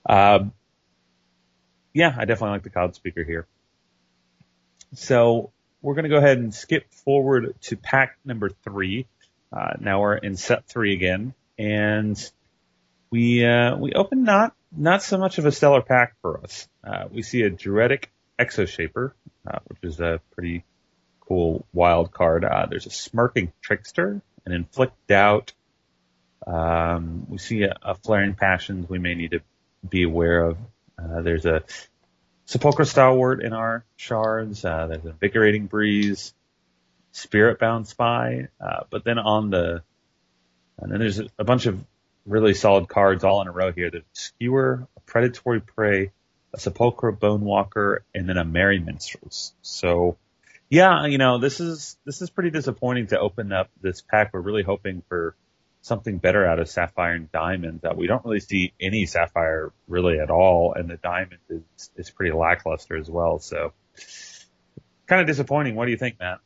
um, yeah, I definitely like the cloud speaker here. So we're going to go ahead and skip forward to pack number three. Uh, now we're in set three again and we, uh, we open not, not so much of a stellar pack for us. Uh, we see a Druidic Exoshaper, uh, which is a pretty cool wild card. Uh, there's a Smirking Trickster, an Inflict Doubt. Um, we see a, a Flaring Passions we may need to be aware of. Uh, there's a Sepulchre Stalwart in our shards. Uh, there's Invigorating Breeze, Spirit Bound Spy. Uh, but then on the, and then there's a, bunch of really solid cards all in a row here. There's Skewer, a Predatory Prey, a Sepulchre Bone Walker, and then a Merry Minstrels. So, yeah, you know, this is this is pretty disappointing to open up this pack. We're really hoping for something better out of Sapphire and Diamond. That we don't really see any Sapphire really at all, and the Diamond is is pretty lackluster as well. So, kind of disappointing. What do you think, Matt?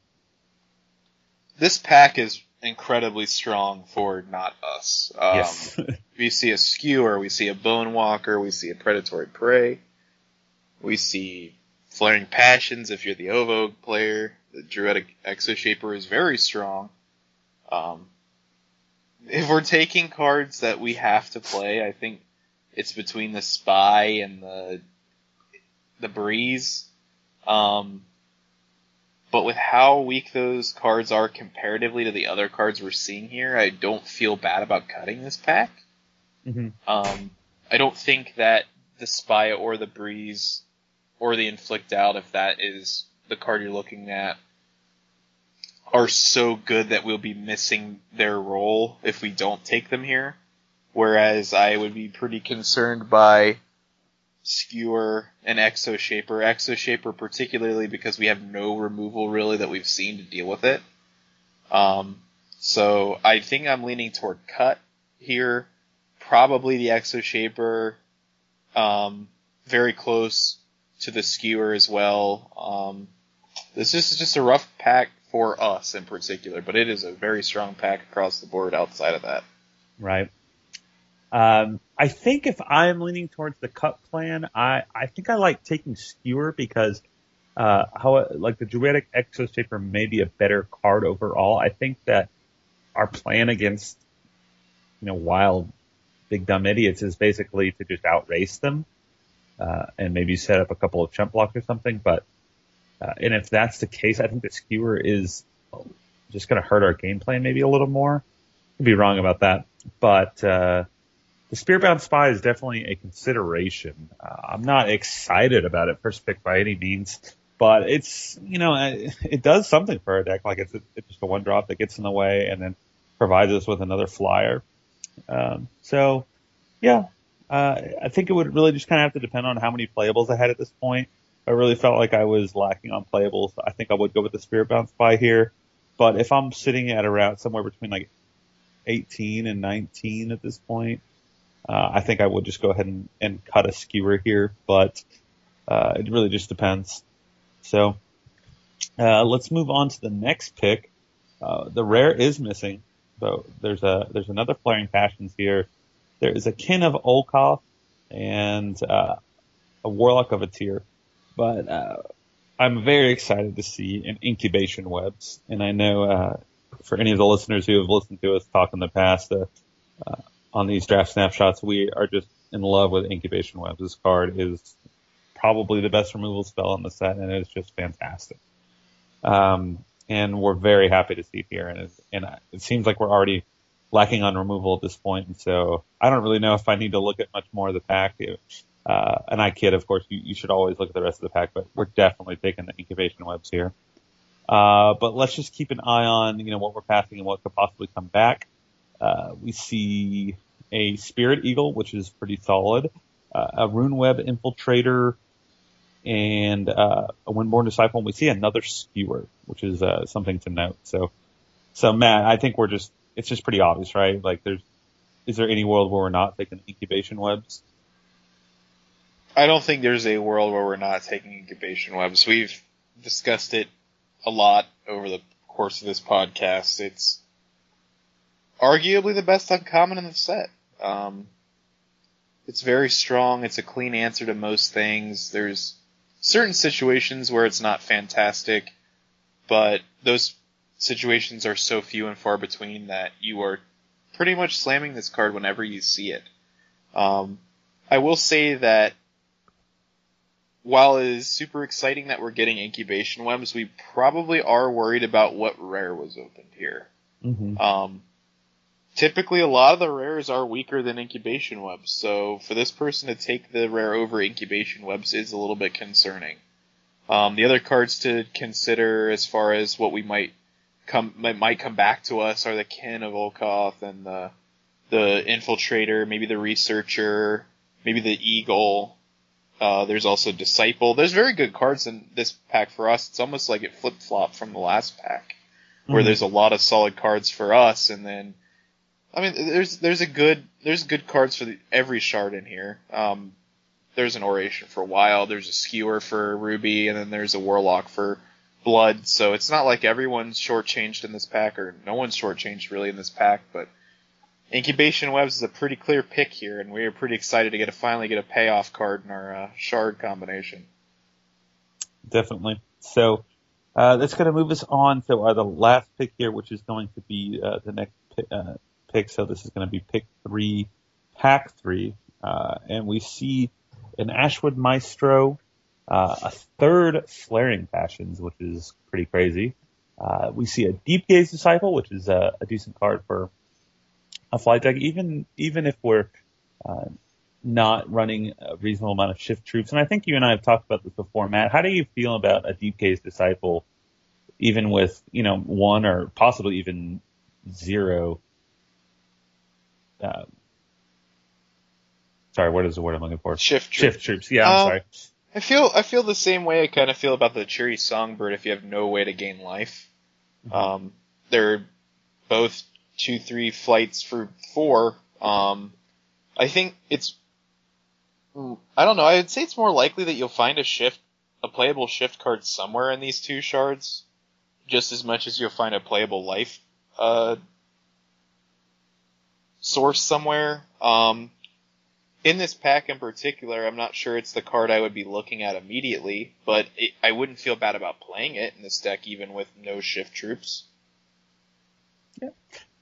This pack is incredibly strong for not us. Um, yes. (laughs) we see a skewer, we see a bone walker, we see a predatory prey, we see flaring passions if you're the Ovo player. The druidic exoshaper is very strong. Um, if we're taking cards that we have to play, I think it's between the spy and the the breeze. Um, but with how weak those cards are comparatively to the other cards we're seeing here, I don't feel bad about cutting this pack. hmm Um, I don't think that the Spy or the Breeze or the Inflict Doubt, if that is the card you're looking at, are so good that we'll be missing their role if we don't take them here. Whereas I would be pretty concerned by Skewer and Exo Shaper. Exo Shaper particularly because we have no removal really that we've seen to deal with it. Um, so I think I'm leaning toward cut here. Probably the Exo Shaper. Um, very close to the Skewer as well. Um, this is just a rough pack for us in particular, but it is a very strong pack across the board outside of that. Right. Um, I think if I'm leaning towards the cut plan, I, I think I like taking Skewer because uh, how like the Druidic Exo Shaper may be a better card overall. I think that our plan against you know wild big dumb idiots is basically to just outrace them uh, and maybe set up a couple of chump blocks or something. But uh, and if that's the case, I think the skewer is just going to hurt our game plan maybe a little more. Could be wrong about that, but uh, the Spiritbound Spy is definitely a consideration. Uh, I'm not excited about it first pick by any means, but it's you know it, does something for our deck. Like it's, it's just a one drop that gets in the way and then provides us with another flyer. Um, so yeah, uh, I think it would really just kind of have to depend on how many playables I had at this point. I really felt like I was lacking on playables. I think I would go with the Spiritbound Spy here. But if I'm sitting at around somewhere between like 18 and 19 at this point, uh, I think I would just go ahead and, and cut a skewer here. But uh, it really just depends. So uh, let's move on to the next pick. Uh, the rare is missing. So there's a there's another Flaring Passions here. There is a Kin of Olkoth and uh, a Warlock of Aetir. But uh, I'm very excited to see an incubation webs, and I know uh, for any of the listeners who have listened to us talk in the past uh, uh, on these draft snapshots, we are just in love with incubation webs. This card is probably the best removal spell in the set, and it's just fantastic. Um, and we're very happy to see it here, and it, and it seems like we're already lacking on removal at this point, and so I don't really know if I need to look at much more of the pack. Uh, and I kid, of course, you, you should always look at the rest of the pack, but we're definitely taking the incubation webs here. Uh, but let's just keep an eye on, you know, what we're passing and what could possibly come back. Uh, we see a Spirit Eagle, which is pretty solid, uh, a Rune Web Infiltrator, and uh, a Windborn Disciple. And we see another Skewer, which is uh, something to note. So, so Matt, I think we're just, it's just pretty obvious, right? Like, there's, is there any world where we're not taking incubation webs? I don't think there's a world where we're not taking incubation webs. We've discussed it a lot over the course of this podcast. It's arguably the best uncommon in the set. Um, it's very strong. It's a clean answer to most things. There's certain situations where it's not fantastic, but those situations are so few and far between that you are pretty much slamming this card whenever you see it. Um, I will say that while it is super exciting that we're getting incubation webs, we probably are worried about what rare was opened here. Mm-hmm. Um, typically, a lot of the rares are weaker than incubation webs, so for this person to take the rare over incubation webs is a little bit concerning. Um, the other cards to consider as far as what we might come might come back to us are the kin of Olkoth and the the infiltrator, maybe the researcher, maybe the eagle. Uh, there's also Disciple. There's very good cards in this pack for us. It's almost like it flip flopped from the last pack, where mm-hmm. there's a lot of solid cards for us, and then, I mean, there's there's a good there's good cards for the, every shard in here. Um, there's an Oration for Wild, there's a Skewer for Ruby, and then there's a Warlock for Blood. So it's not like everyone's shortchanged in this pack, or no one's shortchanged really in this pack, but Incubation Webs is a pretty clear pick here, and we are pretty excited to get finally get a payoff card in our uh, shard combination. Definitely. So uh, that's going to move us on to uh, the last pick here, which is going to be uh, the next pick, uh, pick. So this is going to be pick three, pack three, uh, and we see an Ashwood Maestro, a third Flaring Passions, which is pretty crazy. we see a Deep Gaze Disciple, which is a decent card for a flight deck, even even if we're uh, not running a reasonable amount of shift troops. And I think you and I have talked about this before, Matt. How do you feel about a deep gaze disciple? even with you know one or possibly even zero. Uh, sorry, what is the word I'm looking for? Shift troops. Shift troops. Yeah, I'm Um, sorry. I feel I feel the same way I kind of feel about the Cheery Songbird if you have no way to gain life. Mhm. Um, they're both two three flights for four. Um, I think it's I don't know. I would say it's more likely that you'll find a shift, a playable shift card somewhere in these two shards, just as much as you'll find a playable life uh, source somewhere. Um, in this pack in particular, I'm not sure it's the card I would be looking at immediately, but it, I wouldn't feel bad about playing it in this deck even with no shift troops.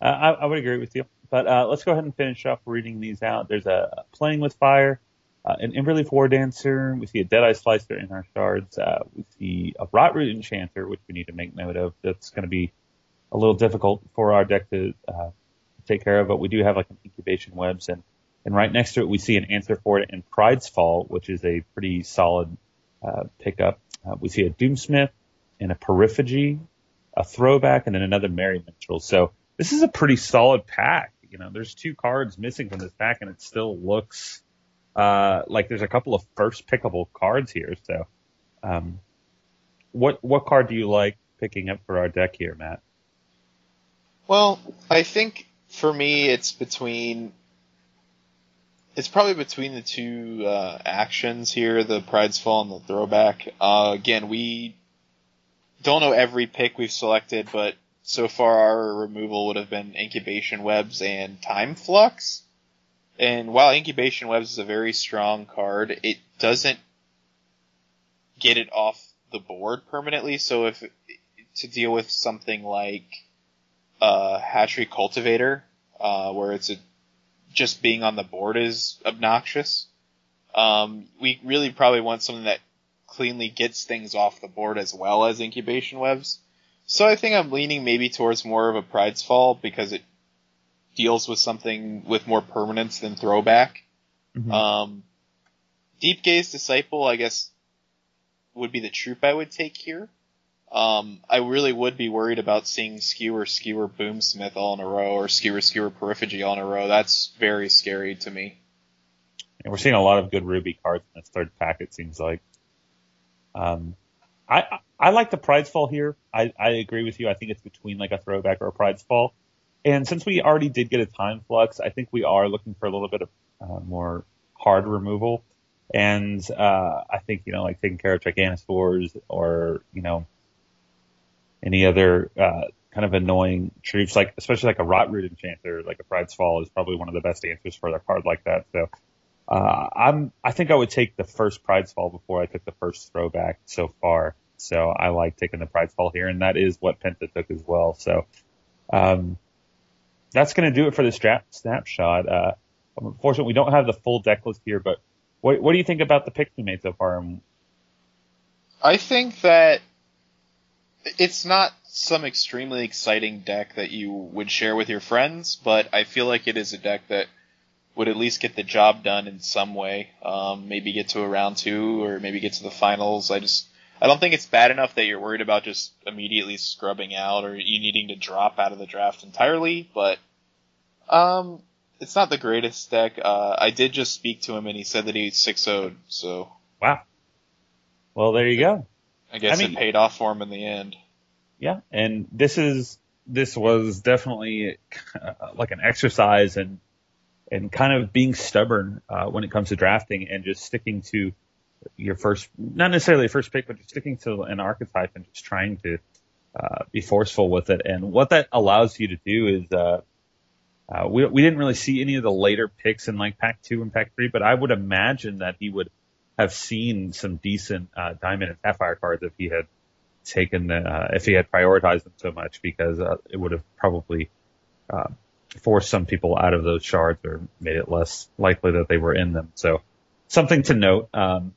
Uh, I, I would agree with you. But uh, let's go ahead and finish off reading these out. There's a playing with fire, uh, an Emberleaf War Dancer. We see a Deadeye Slicer in our shards. Uh, we see a Rotroot Enchanter, which we need to make note of. That's going to be a little difficult for our deck to uh, take care of, but we do have like an Incubation Webs, and and right next to it we see an answer for it in Pride's Fall, which is a pretty solid pickup. We see a Doomsmith and a Periphagy, a Throwback, and then another Merry Minstrel. So this is a pretty solid pack. You know, there's two cards missing from this pack, and it still looks uh, like there's a couple of first pickable cards here. So, um, what what card do you like picking up for our deck here, Matt? Well, I think for me it's between it's probably between the two uh, actions here, the Pride's Fall and the Throwback. Uh, again, we don't know every pick we've selected, but so far our removal would have been Incubation Webs and Time Flux. And while Incubation Webs is a very strong card, it doesn't get it off the board permanently. So if to deal with something like uh, Hatchery Cultivator, uh, where it's a, just being on the board is obnoxious. Um, we really probably want something that cleanly gets things off the board as well as incubation webs. So I think I'm leaning maybe towards more of a Pride's Fall because it deals with something with more permanence than throwback. Mhm. Um, Deep Gaze Disciple, I guess, would be the troop I would take here. Um, I really would be worried about seeing Skewer, Skewer, Doomsmith all in a row, or Skewer, Skewer, Periphagy all in a row. That's very scary to me. And we're seeing a lot of good Ruby cards in this third pack. It seems like. Um, I I- like the Pride's Fall here. I I agree with you. I think it's between like a throwback or a Pride's Fall. And since we already did get a time flux, I think we are looking for a little bit of uh, more hard removal. And uh, I think you know like taking care of Giganosaurs or you know any other uh, kind of annoying troops, like especially like a Rotroot Enchanter, like a Pride's Fall, is probably one of the best answers for a card like that. So uh, I'm I think I would take the first Pride's Fall before I took the first throwback so far. So I like taking the Pride's Fall here, and that is what Penta took as well. So um, that's going to do it for this draft snapshot. Uh, unfortunately, we don't have the full deck list here, but what, what do you think about the picks we made so far? And I think that it's not some extremely exciting deck that you would share with your friends, but I feel like it is a deck that would at least get the job done in some way. Um, maybe get to a round two or maybe get to the finals. I just, I don't think it's bad enough that you're worried about just immediately scrubbing out or you needing to drop out of the draft entirely, but, um, it's not the greatest deck. Uh, I did just speak to him and he said that he's 6 0 so wow, well there you go. I guess I mean- it paid off for him in the end. Yeah, and this is this was definitely uh, like an exercise in and kind of being stubborn uh, when it comes to drafting and just sticking to your first, not necessarily first pick, but just sticking to an archetype and just trying to uh, be forceful with it. And what that allows you to do is, uh, uh, we we didn't really see any of the later picks in like pack two and pack three, but I would imagine that he would have seen some decent uh, diamond and sapphire cards if he had taken the uh, if he had prioritized them so much because uh, it would have probably uh, forced some people out of those shards or made it less likely that they were in them. So something to note. Um,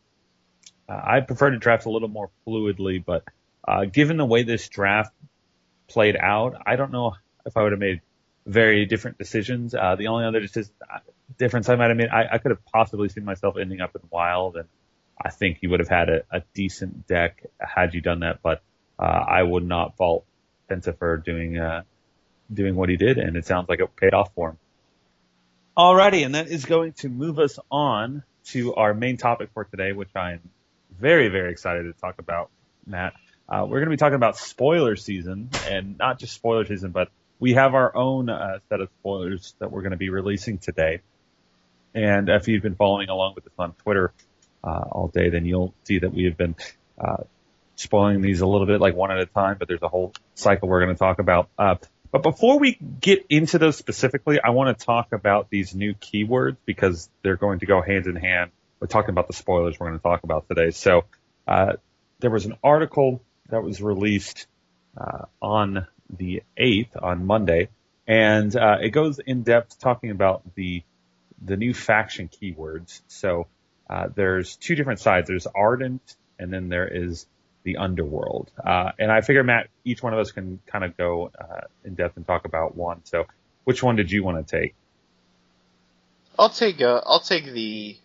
I prefer to draft a little more fluidly, but uh, given the way this draft played out, I don't know if I would have made very different decisions. Uh, the only other difference I might have made, I, I could have possibly seen myself ending up in Wild, and I think you would have had a, a decent deck had you done that. But uh, I would not fault Penta for doing uh, doing what he did, and it sounds like it paid off for him. Alrighty, and that is going to move us on to our main topic for today, which I'm very, very excited to talk about, Matt. Uh, we're going to be talking about spoiler season, and not just spoiler season, but we have our own uh, set of spoilers that we're going to be releasing today. And if you've been following along with us on Twitter uh, all day, then you'll see that we have been uh, spoiling these a little bit, like one at a time. But there's a whole cycle we're going to talk about. But before we get into those specifically, I want to talk about these new keywords because they're going to go hand in hand. We're talking about the spoilers we're going to talk about today. So uh, there was an article that was released uh, on the 8th, on Monday, and uh, it goes in depth talking about the the new faction keywords. So uh, there's two different sides. There's ardent, and then there is the underworld. Uh, and I figure, Matt, each one of us can kind of go uh, in depth and talk about one. So, which one did you want to take? I'll take uh, I'll take the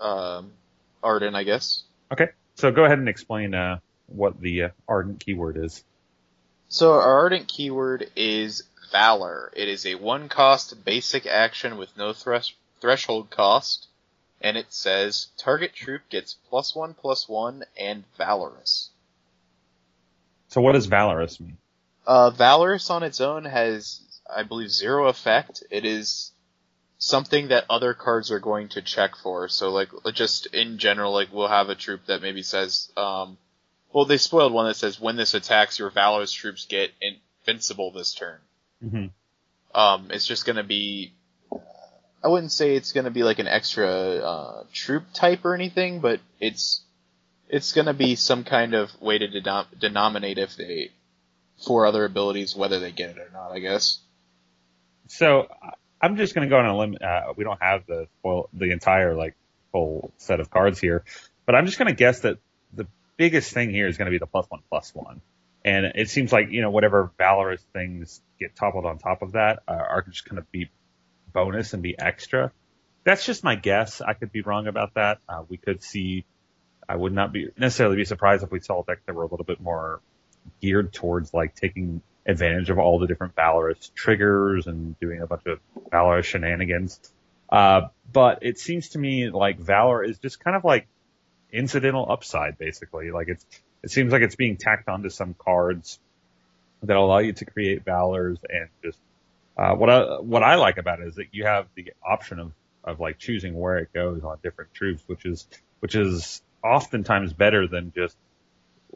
um, ardent, I guess. Okay, so go ahead and explain uh, what the uh, ardent keyword is. So our ardent keyword is valor. It is a one cost basic action with no thresh- threshold cost and it says target troop gets plus one plus one and valorous. So what does valorous mean? Uh, valorous on its own has, I believe, zero effect. It is something that other cards are going to check for. So like, just in general, like we'll have a troop that maybe says, um, well, they spoiled one that says when this attacks, your valorous troops get invincible this turn. Mm-hmm. Um, it's just going to be I wouldn't say it's going to be like an extra uh, troop type or anything, but it's it's going to be some kind of way to denom- denominate if they for other abilities whether they get it or not. I guess. So I'm just going to go on a limit. Uh, we don't have the full, the entire like full set of cards here, but I'm just going to guess that the biggest thing here is going to be the plus one plus one. And it seems like, you know, whatever valorous things get toppled on top of that uh, are just going to be bonus and be extra. That's just my guess. I could be wrong about that. Uh, we could see. I would not be necessarily be surprised if we saw decks that were a little bit more geared towards like taking advantage of all the different valorous triggers and doing a bunch of valorous shenanigans. Uh, but it seems to me like valor is just kind of like incidental upside, basically. Like it's it seems like it's being tacked onto some cards that allow you to create valors and just uh, what I what I like about it is that you have the option of of like choosing where it goes on different troops, which is which is oftentimes better than just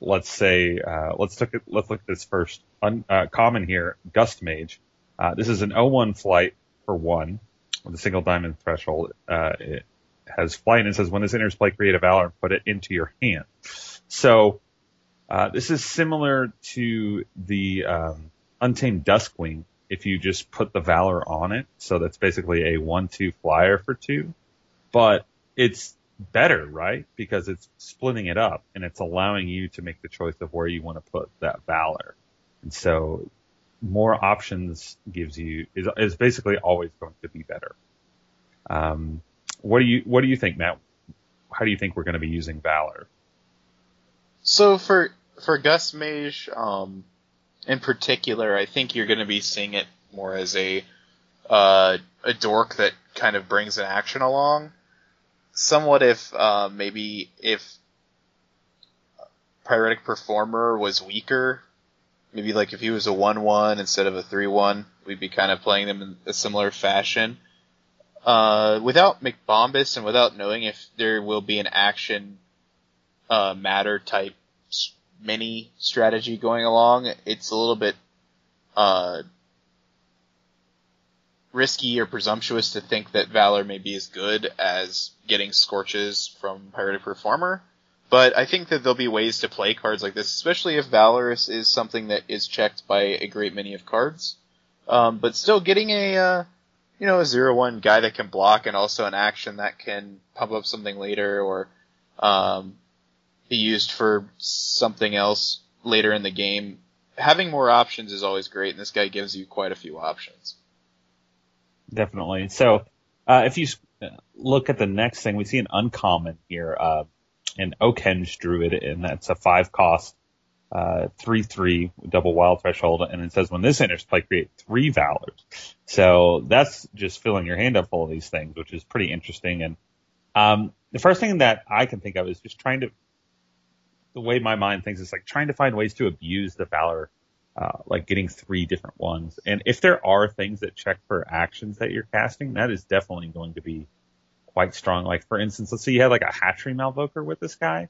let's say uh, let's look at let's look at this first un, uh, common here gust mage. Uh, this is an O1 flight for one with a single diamond threshold. Uh, it has flight and says when this enters play, create a valor and put it into your hand. So this is similar to the um, Untamed Duskwing, if you just put the Valor on it. So that's basically a one-two flyer for two, but it's better, right? Because it's splitting it up and it's allowing you to make the choice of where you want to put that Valor. And so more options gives you is, is basically always going to be better. Um, what do you what do you think, Matt? How do you think we're going to be using Valor? So for for Gust Mage, um, in particular, I think you're going to be seeing it more as a uh, a dork that kind of brings an action along. Somewhat if uh, maybe if Pyretic Performer was weaker, maybe like if he was a one-one instead of a three-one, we'd be kind of playing them in a similar fashion. Uh, without McBombus and without knowing if there will be an action uh, matter type mini strategy going along, it's a little bit uh, risky or presumptuous to think that Valor may be as good as getting Scorches from Pyretic Performer. But I think that there'll be ways to play cards like this, especially if Valorous is something that is checked by a great many of cards. Um, but still getting a, uh, you know, a zero one guy that can block and also an action that can pump up something later or, um, be used for something else later in the game. Having more options is always great, and this guy gives you quite a few options. Definitely. So, uh, if you look at the next thing, we see an uncommon here, uh, an Oakhenge Druid, and that's a five cost uh, 3-3 double wild threshold, and it says when this enters play, create three Valors. So that's just filling your hand up full of these things, which is pretty interesting. And um, the first thing that I can think of is just trying to, the way my mind thinks is like trying to find ways to abuse the Valor, uh, like getting three different ones. And if there are things that check for actions that you're casting, that is definitely going to be quite strong. Like for instance, let's say you had like a hatchery malvoker with this guy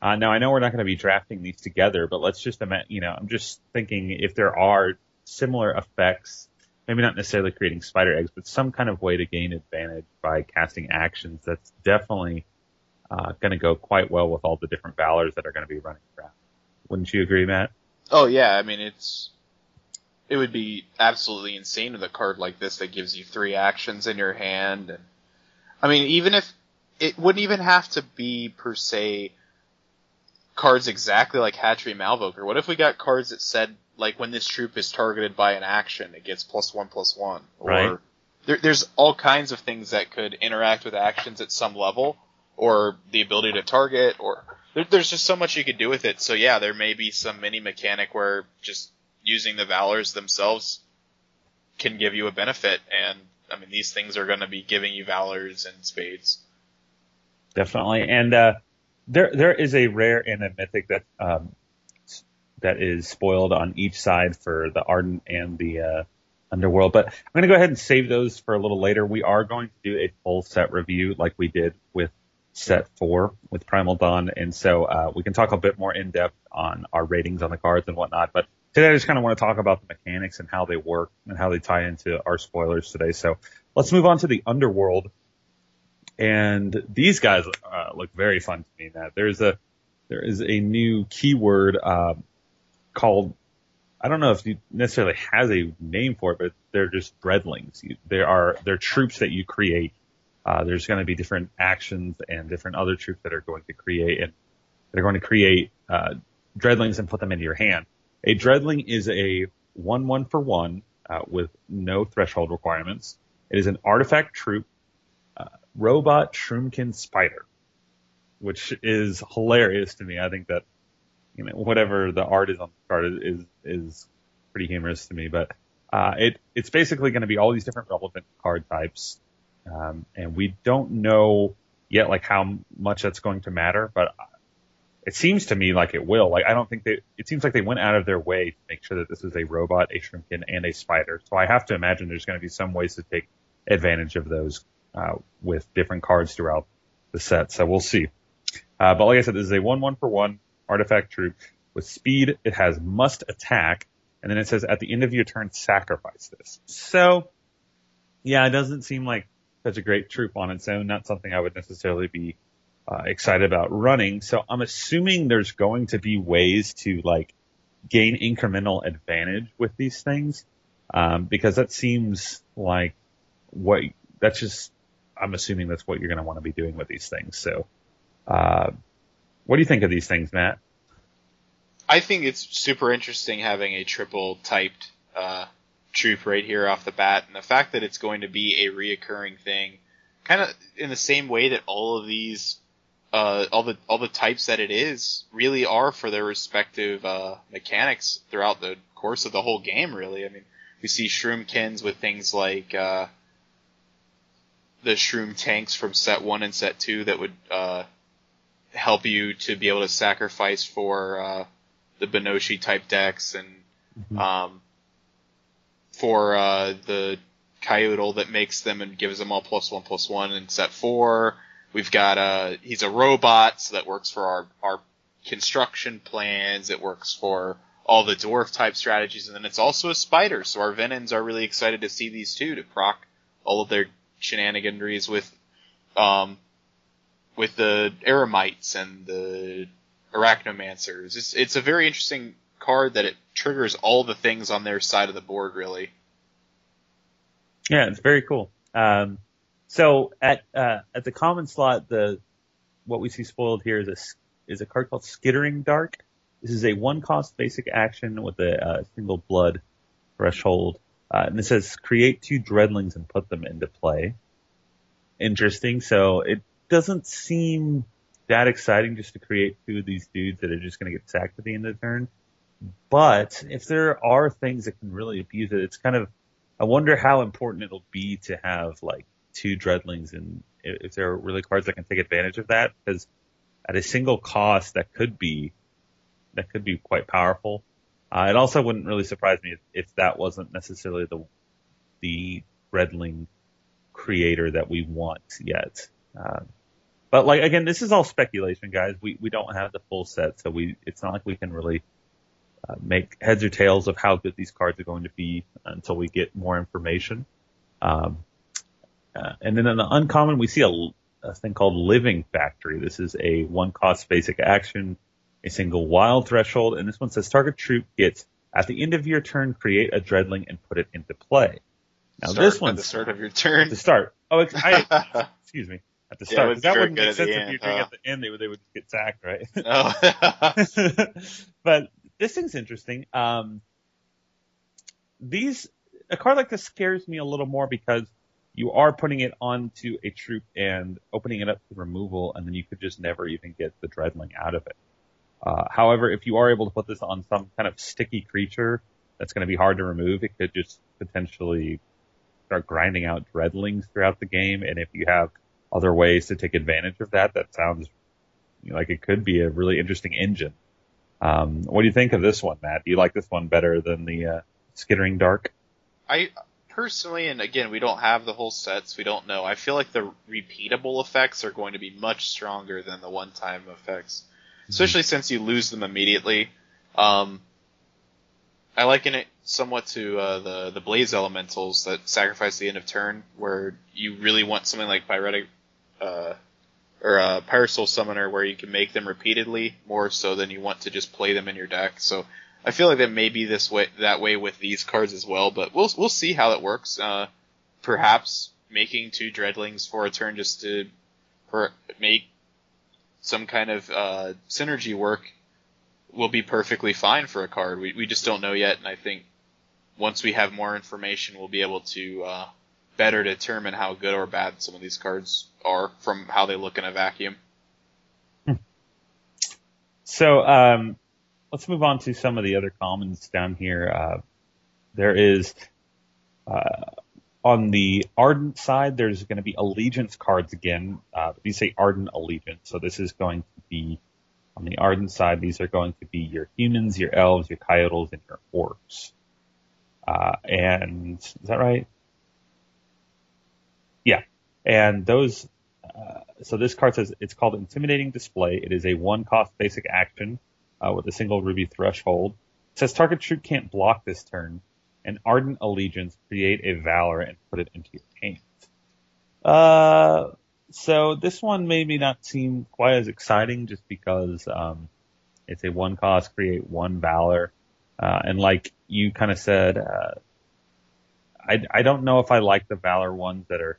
uh, now I know we're not going to be drafting these together, but let's just imagine, you know, I'm just thinking if there are similar effects, maybe not necessarily creating spider eggs, but some kind of way to gain advantage by casting actions, that's definitely uh, going to go quite well with all the different valors that are going to be running around. Wouldn't you agree, Matt? Oh yeah, I mean it's it would be absolutely insane with a card like this that gives you three actions in your hand, and I mean even if it wouldn't even have to be per se cards exactly like Hatchery Malvoker? What if we got cards that said like when this troop is targeted by an action, it gets plus one plus one, or right. there, there's all kinds of things that could interact with actions at some level, or the ability to target, or there, there's just so much you could do with it. So yeah, there may be some mini mechanic where just using the valors themselves can give you a benefit, and I mean these things are going to be giving you valors and spades. Definitely, and uh, there there is a rare and a mythic that um, that is spoiled on each side for the Ardent and the uh, Underworld. But I'm going to go ahead and save those for a little later. We are going to do a full set review like we did with set four with Primal Dawn, and so uh, we can talk a bit more in depth on our ratings on the cards and whatnot. But today I just kind of want to talk about the mechanics and how they work and how they tie into our spoilers today. So let's move on to the Underworld. And these guys uh, look very fun to me. That there's a there is a new keyword uh, called I don't know if it necessarily has a name for it, but they're just dreadlings. You, there are they're troops that you create. Uh, there's going to be different actions and different other troops that are going to create and they're going to create uh, dreadlings and put them into your hand. A dreadling is a one one for one uh, with no threshold requirements. It is an artifact troop robot shroomkin spider, which is hilarious to me. I think that you know whatever the art is on the card is is pretty humorous to me, but uh, it it's basically going to be all these different relevant card types, um, and we don't know yet like how much that's going to matter, but it seems to me like it will. Like I don't think they. It seems like they went out of their way to make sure that this is a robot, a shroomkin, and a spider. So I have to imagine there's going to be some ways to take advantage of those uh, with different cards throughout the set. So we'll see. Uh, but like I said, this is a one one for one artifact troop with speed. It has must attack, and then it says at the end of your turn, sacrifice this. So, yeah, it doesn't seem like such a great troop on its own. Not something I would necessarily be uh, excited about running. So I'm assuming there's going to be ways to like gain incremental advantage with these things, um, because that seems like what that's just I'm assuming that's what you're going to want to be doing with these things. So, uh, what do you think of these things, Matt? I think it's super interesting having a triple typed uh, troop right here off the bat, and the fact that it's going to be a reoccurring thing, kind of in the same way that all of these, uh, all the all the types that it is really are for their respective uh, mechanics throughout the course of the whole game. Really, I mean, we see Shroomkins with things like uh, the shroom tanks from set one and set two that would uh, help you to be able to sacrifice for uh, the Benoshi type decks and mm-hmm. um, for uh, the Coyotle that makes them and gives them all plus one plus one in set four. We've got a uh, he's a robot, so that works for our our construction plans. It works for all the dwarf type strategies, and then it's also a spider. So our Vennens are really excited to see these two to proc all of their shenaniganries with um, with the Eremites and the Arachnomancers. It's it's a very interesting card that it triggers all the things on their side of the board really. Yeah, it's very cool. Um, so at uh, at the common slot, the what we see spoiled here is a is a card called Skittering Dark. This is a one cost basic action with a uh, single blood threshold. Uh, and it says create two dreadlings and put them into play. Interesting. So it doesn't seem that exciting just to create two of these dudes that are just going to get sacked at the end of the turn. But if there are things that can really abuse it, it's kind of, I wonder how important it'll be to have like two dreadlings and if there are really cards that can take advantage of that because at a single cost that could be, that could be quite powerful. Uh, it also wouldn't really surprise me if, if that wasn't necessarily the, the dreadling creator that we want yet. Uh, but like again, this is all speculation, guys. We we don't have the full set, so we it's not like we can really uh, make heads or tails of how good these cards are going to be until we get more information. Um, uh, and then in the uncommon, we see a, a, thing called Living Factory. This is a one cost basic action, a single wild threshold, and this one says target troop gets at the end of your turn create a dreadling and put it into play. Now start this one at the start of your turn. To start. Oh, I, (laughs) excuse me at the start. Yeah, that wouldn't make sense if you're doing huh? at the end, they would they would get sacked, right? Oh. (laughs) but this thing's interesting. Um, these a card like this scares me a little more because you are putting it onto a troop and opening it up to removal, and then you could just never even get the dreadling out of it. Uh, however, if you are able to put this on some kind of sticky creature that's going to be hard to remove, it could just potentially start grinding out dreadlings throughout the game. And if you have other ways to take advantage of that, that sounds like it could be a really interesting engine. Um, what do you think of this one, Matt? Do you like this one better than the uh, Skittering Dark? I personally, and again, we don't have the whole sets, we don't know. I feel like the repeatable effects are going to be much stronger than the one-time effects, mm-hmm. especially since you lose them immediately. Um, I liken it somewhat to uh, the the blaze elementals that sacrifice the end of turn, where you really want something like pyretic uh, or a Pyrosoul Summoner where you can make them repeatedly more so than you want to just play them in your deck. So I feel like that may be this way that way with these cards as well, but we'll we'll see how it works. Uh, perhaps making two Dreadlings for a turn just to per, make some kind of uh, synergy work will be perfectly fine for a card. We we just don't know yet, and I think once we have more information, we'll be able to uh, better determine how good or bad some of these cards are from how they look in a vacuum. So um, let's move on to some of the other commons down here. Uh, there is uh, on the Ardent side, there's going to be Allegiance cards again. Uh, these say Ardent Allegiance, so this is going to be on the Ardent side. These are going to be your humans, your elves, your coyotles, and your orcs. Uh, and is that right? And those, uh, so this card says it's called Intimidating Display. It is a one cost basic action uh, with a single ruby threshold. It says target troop can't block this turn. An Ardent Allegiance, create a Valor and put it into your hand. Uh, so this one me not seem quite as exciting just because, um, it's a one cost, create one Valor. Uh, and like you kind of said, uh, I, I don't know if I like the Valor ones that are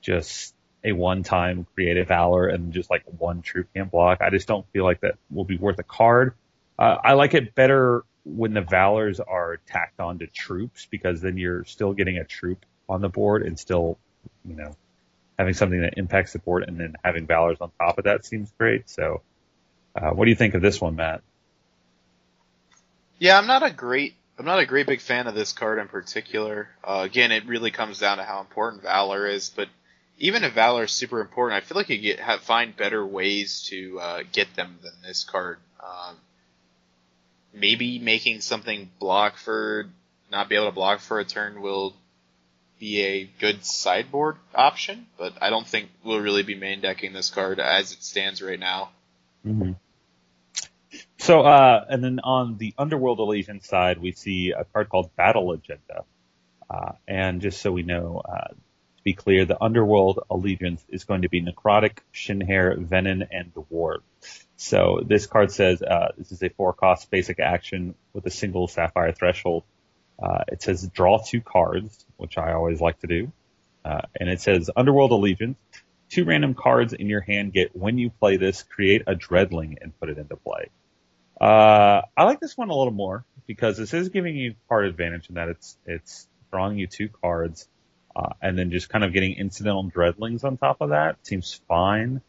just a one-time creative valor and just like one troop can block. I just don't feel like that will be worth a card. Uh, I like it better when the valors are tacked on to troops because then you're still getting a troop on the board and still, you know, having something that impacts the board and then having valors on top of that seems great. So, uh, what do you think of this one, Matt? Yeah, I'm not a great I'm not a great big fan of this card in particular. Uh, again, it really comes down to how important Valor is, but even if Valor is super important, I feel like you get have, find better ways to uh, get them than this card. Um, maybe making something block for not be able to block for a turn will be a good sideboard option, but I don't think we'll really be main decking this card as it stands right now. Mm-hmm. So, uh, and then on the Underworld Allegiance side, we see a card called Battle Agenda. Uh, and just so we know, uh, be clear, the Underworld Allegiance is going to be Necrotic, Shin'hare, Vennen, and Dwarf. So this card says uh, this is a four cost basic action with a single Sapphire threshold. Uh, it says draw two cards, which I always like to do. Uh, and it says Underworld Allegiance. Two random cards in your hand get when you play this, create a Dreadling and put it into play. Uh, I like this one a little more because this is giving you card advantage in that it's it's drawing you two cards uh, and then just kind of getting incidental dreadlings on top of that seems fine.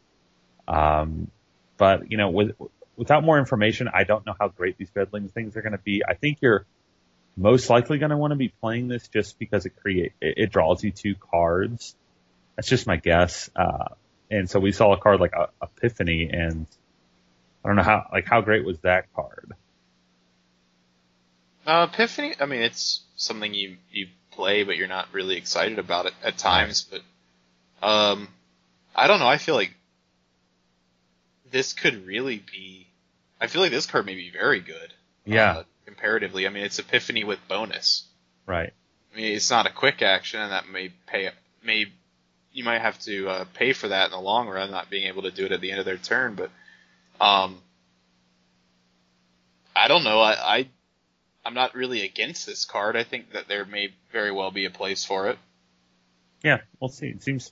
Um, but you know, with without more information, I don't know how great these Dreadlings things are going to be. I think you're most likely going to want to be playing this just because it create it, it draws you two cards. That's just my guess. Uh, and so we saw a card like uh, Epiphany, and I don't know how like how great was that card. Uh, Epiphany. I mean, it's something you you play, but you're not really excited about it at times. But um, I don't know. I feel like this could really be. I feel like this card may be very good. Yeah. Uh, comparatively, I mean, it's Epiphany with bonus. Right. I mean, it's not a quick action, and that may pay. May you might have to uh, pay for that in the long run, not being able to do it at the end of their turn. But um, I don't know. I, I I'm not really against this card. I think that there may very well be a place for it. Yeah, we'll see. It seems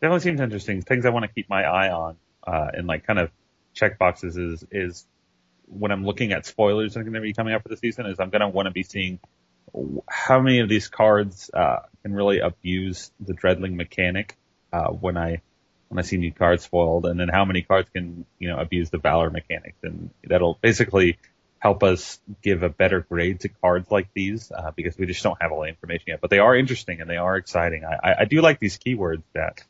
definitely seems interesting. Things I want to keep my eye on uh, and like kind of check boxes is is when I'm looking at spoilers that are going to be coming up for the season is I'm going to want to be seeing how many of these cards uh, can really abuse the dreadling mechanic uh, when I when I see new cards spoiled, and then how many cards can you know abuse the valor mechanics, and that'll basically help us give a better grade to cards like these uh, because we just don't have all the information yet. But they are interesting and they are exciting. I, I, do like these keywords that.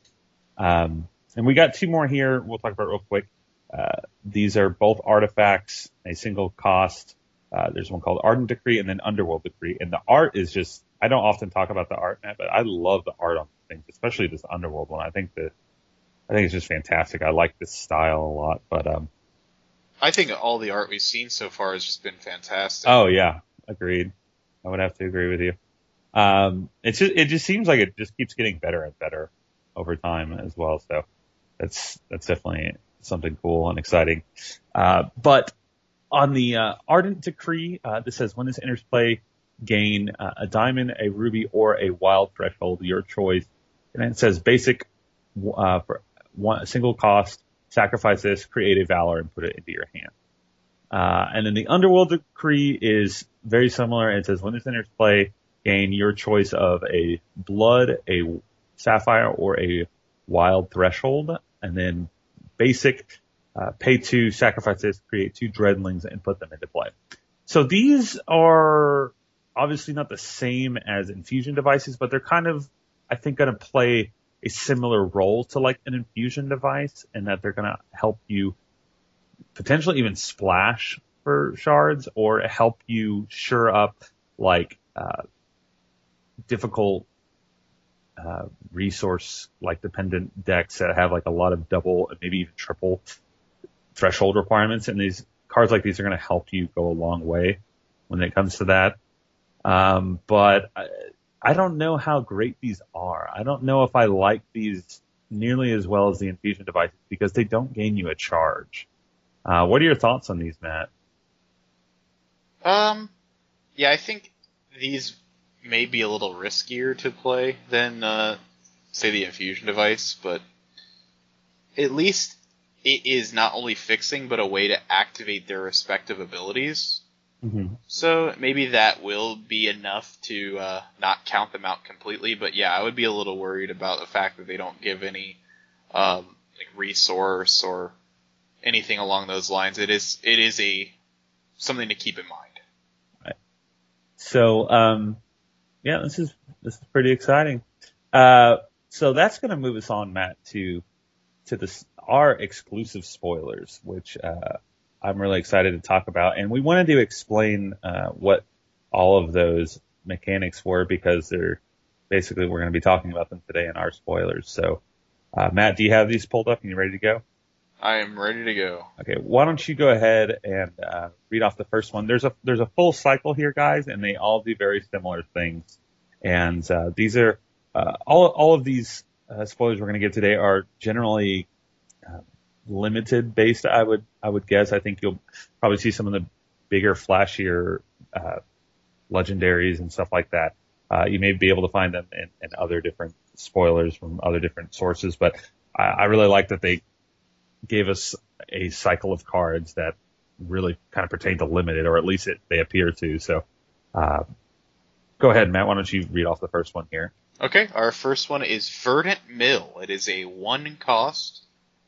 Um, and we got two more here. We'll talk about real quick. Uh, these are both artifacts, a single cost. Uh, there's one called Ardent Decree and then Underworld Decree. And the art is just, I don't often talk about the art, Matt, but I love the art on things, especially this Underworld one. I think that, I think it's just fantastic. I like this style a lot, but, um, I think all the art we've seen so far has just been fantastic. Oh yeah, agreed. I would have to agree with you. Um, it's just, it just seems like it just keeps getting better and better over time as well. So that's, that's definitely something cool and exciting. Uh, but on the uh, Ardent Decree, uh, this says when this enters play, gain uh, a diamond, a ruby, or a wild threshold, your choice. And it says basic uh, for one single cost, sacrifice this, create a valor, and put it into your hand. Uh, and then the Underworld Decree is very similar. It says when this enters play, gain your choice of a blood, a sapphire, or a wild threshold, and then basic, uh, pay two, sacrifice this, create two dreadlings, and put them into play. So these are obviously not the same as infusion devices, but they're kind of, I think, going to play a similar role to like an infusion device, and that they're going to help you potentially even splash for shards or help you sure up like uh, difficult uh, resource like dependent decks that have like a lot of double and maybe even triple threshold requirements. And these cards like these are going to help you go a long way when it comes to that. Um, but I, don't know how great these are. I don't know if I like these nearly as well as the infusion devices because they don't gain you a charge. Uh, what are your thoughts on these, Matt? Um, yeah, I think these may be a little riskier to play than, uh, say, the infusion device, but at least it is not only fixing, but a way to activate their respective abilities. Mm-hmm. So maybe that will be enough to uh, not count them out completely. But yeah, I would be a little worried about the fact that they don't give any um, like resource or anything along those lines. It is it is a something to keep in mind. Right. So um, yeah, this is this is pretty exciting. Uh, so that's going to move us on, Matt, to to this our exclusive spoilers, which uh, I'm really excited to talk about. And we wanted to explain uh, what all of those mechanics were because they're basically we're going to be talking about them today in our spoilers. So, uh, Matt, do you have these pulled up and you ready to go? I am ready to go. Okay, why don't you go ahead and uh, read off the first one? There's a there's a full cycle here, guys, and they all do very similar things. And uh, these are uh, all all of these uh, spoilers we're going to give today are generally uh, limited based. I would I would guess. I think you'll probably see some of the bigger, flashier uh, legendaries and stuff like that. Uh, you may be able to find them in, in other different spoilers from other different sources, but I, I really like that they gave us a cycle of cards that really kind of pertain to limited, or at least it, they appear to. So, uh, go ahead, Matt. Why don't you read off the first one here? Okay, our first one is Verdant Mill. It is a one cost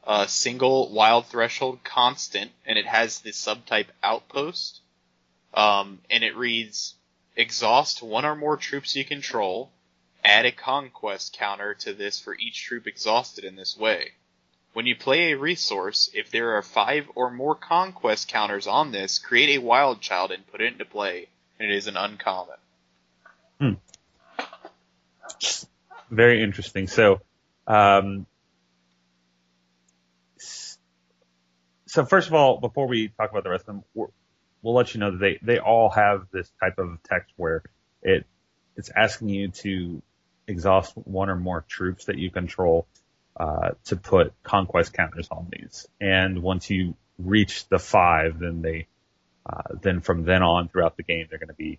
a single wild threshold constant, and it has the subtype outpost. Um, and it reads, exhaust one or more troops you control, add a conquest counter to this for each troop exhausted in this way. When you play a resource, if there are five or more conquest counters on this, create a wild child and put it into play, and it is an uncommon. Hmm. Very interesting. So, um, so first of all, before we talk about the rest of them, we'll let you know that they, they all have this type of text where it it's asking you to exhaust one or more troops that you control uh, to put conquest counters on these. And once you reach the five, then they uh, then from then on throughout the game they're going to be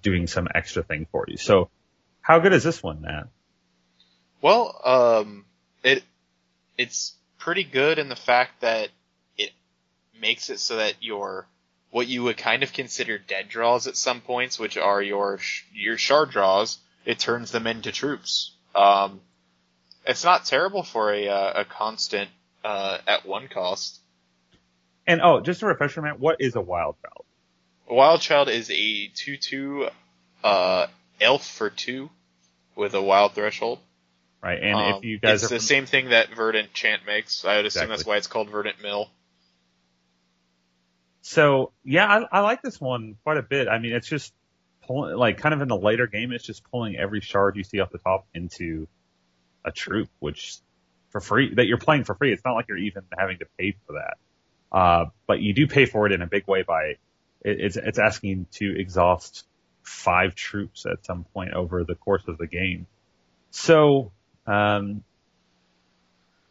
doing some extra thing for you. So how good is this one, Matt? Well, um, it it's pretty good in the fact that makes it so that your what you would kind of consider dead draws at some points, which are your your shard draws, it turns them into troops. Um, it's not terrible for a uh, a constant uh, at one cost. And oh, just a refresher, man, what is a wild child? A wild child is a two two uh, elf for two with a wild threshold. Right, and um, if you guys it's the from... same thing that Verdant Chant makes. I would assume exactly. that's why it's called Verdant Mill. So yeah, I, I like this one quite a bit. I mean, it's just pulling like kind of in the later game, it's just pulling every shard you see off the top into a troop, which for free that you're playing for free. It's not like you're even having to pay for that. Uh, but you do pay for it in a big way by it, it's it's asking to exhaust five troops at some point over the course of the game. So, um,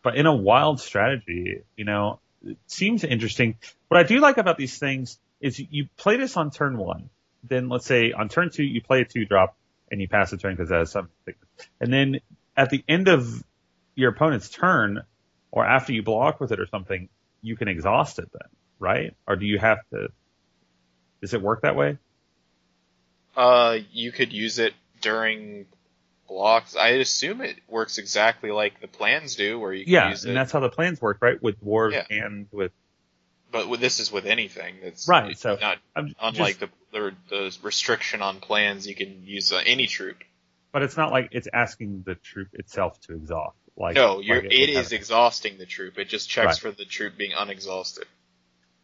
but in a wild strategy, you know, it seems interesting. What I do like about these things is you play this on turn one. Then let's say on turn two, you play a two drop and you pass the turn because it has some, and then at the end of your opponent's turn or after you block with it or something, you can exhaust it then, right? Or do you have to, does it work that way? Uh, you could use it during blocks. I assume it works exactly like the plans do, where you can yeah, use and that's how the plans work, right? With dwarves yeah. and with. But with, this is with anything. That's right. So not I'm unlike just, the, the, the restriction on plans. You can use uh, any troop. But it's not like it's asking the troop itself to exhaust. Like no, you're, like it, it is exhausting the troop. It just checks right. for the troop being unexhausted.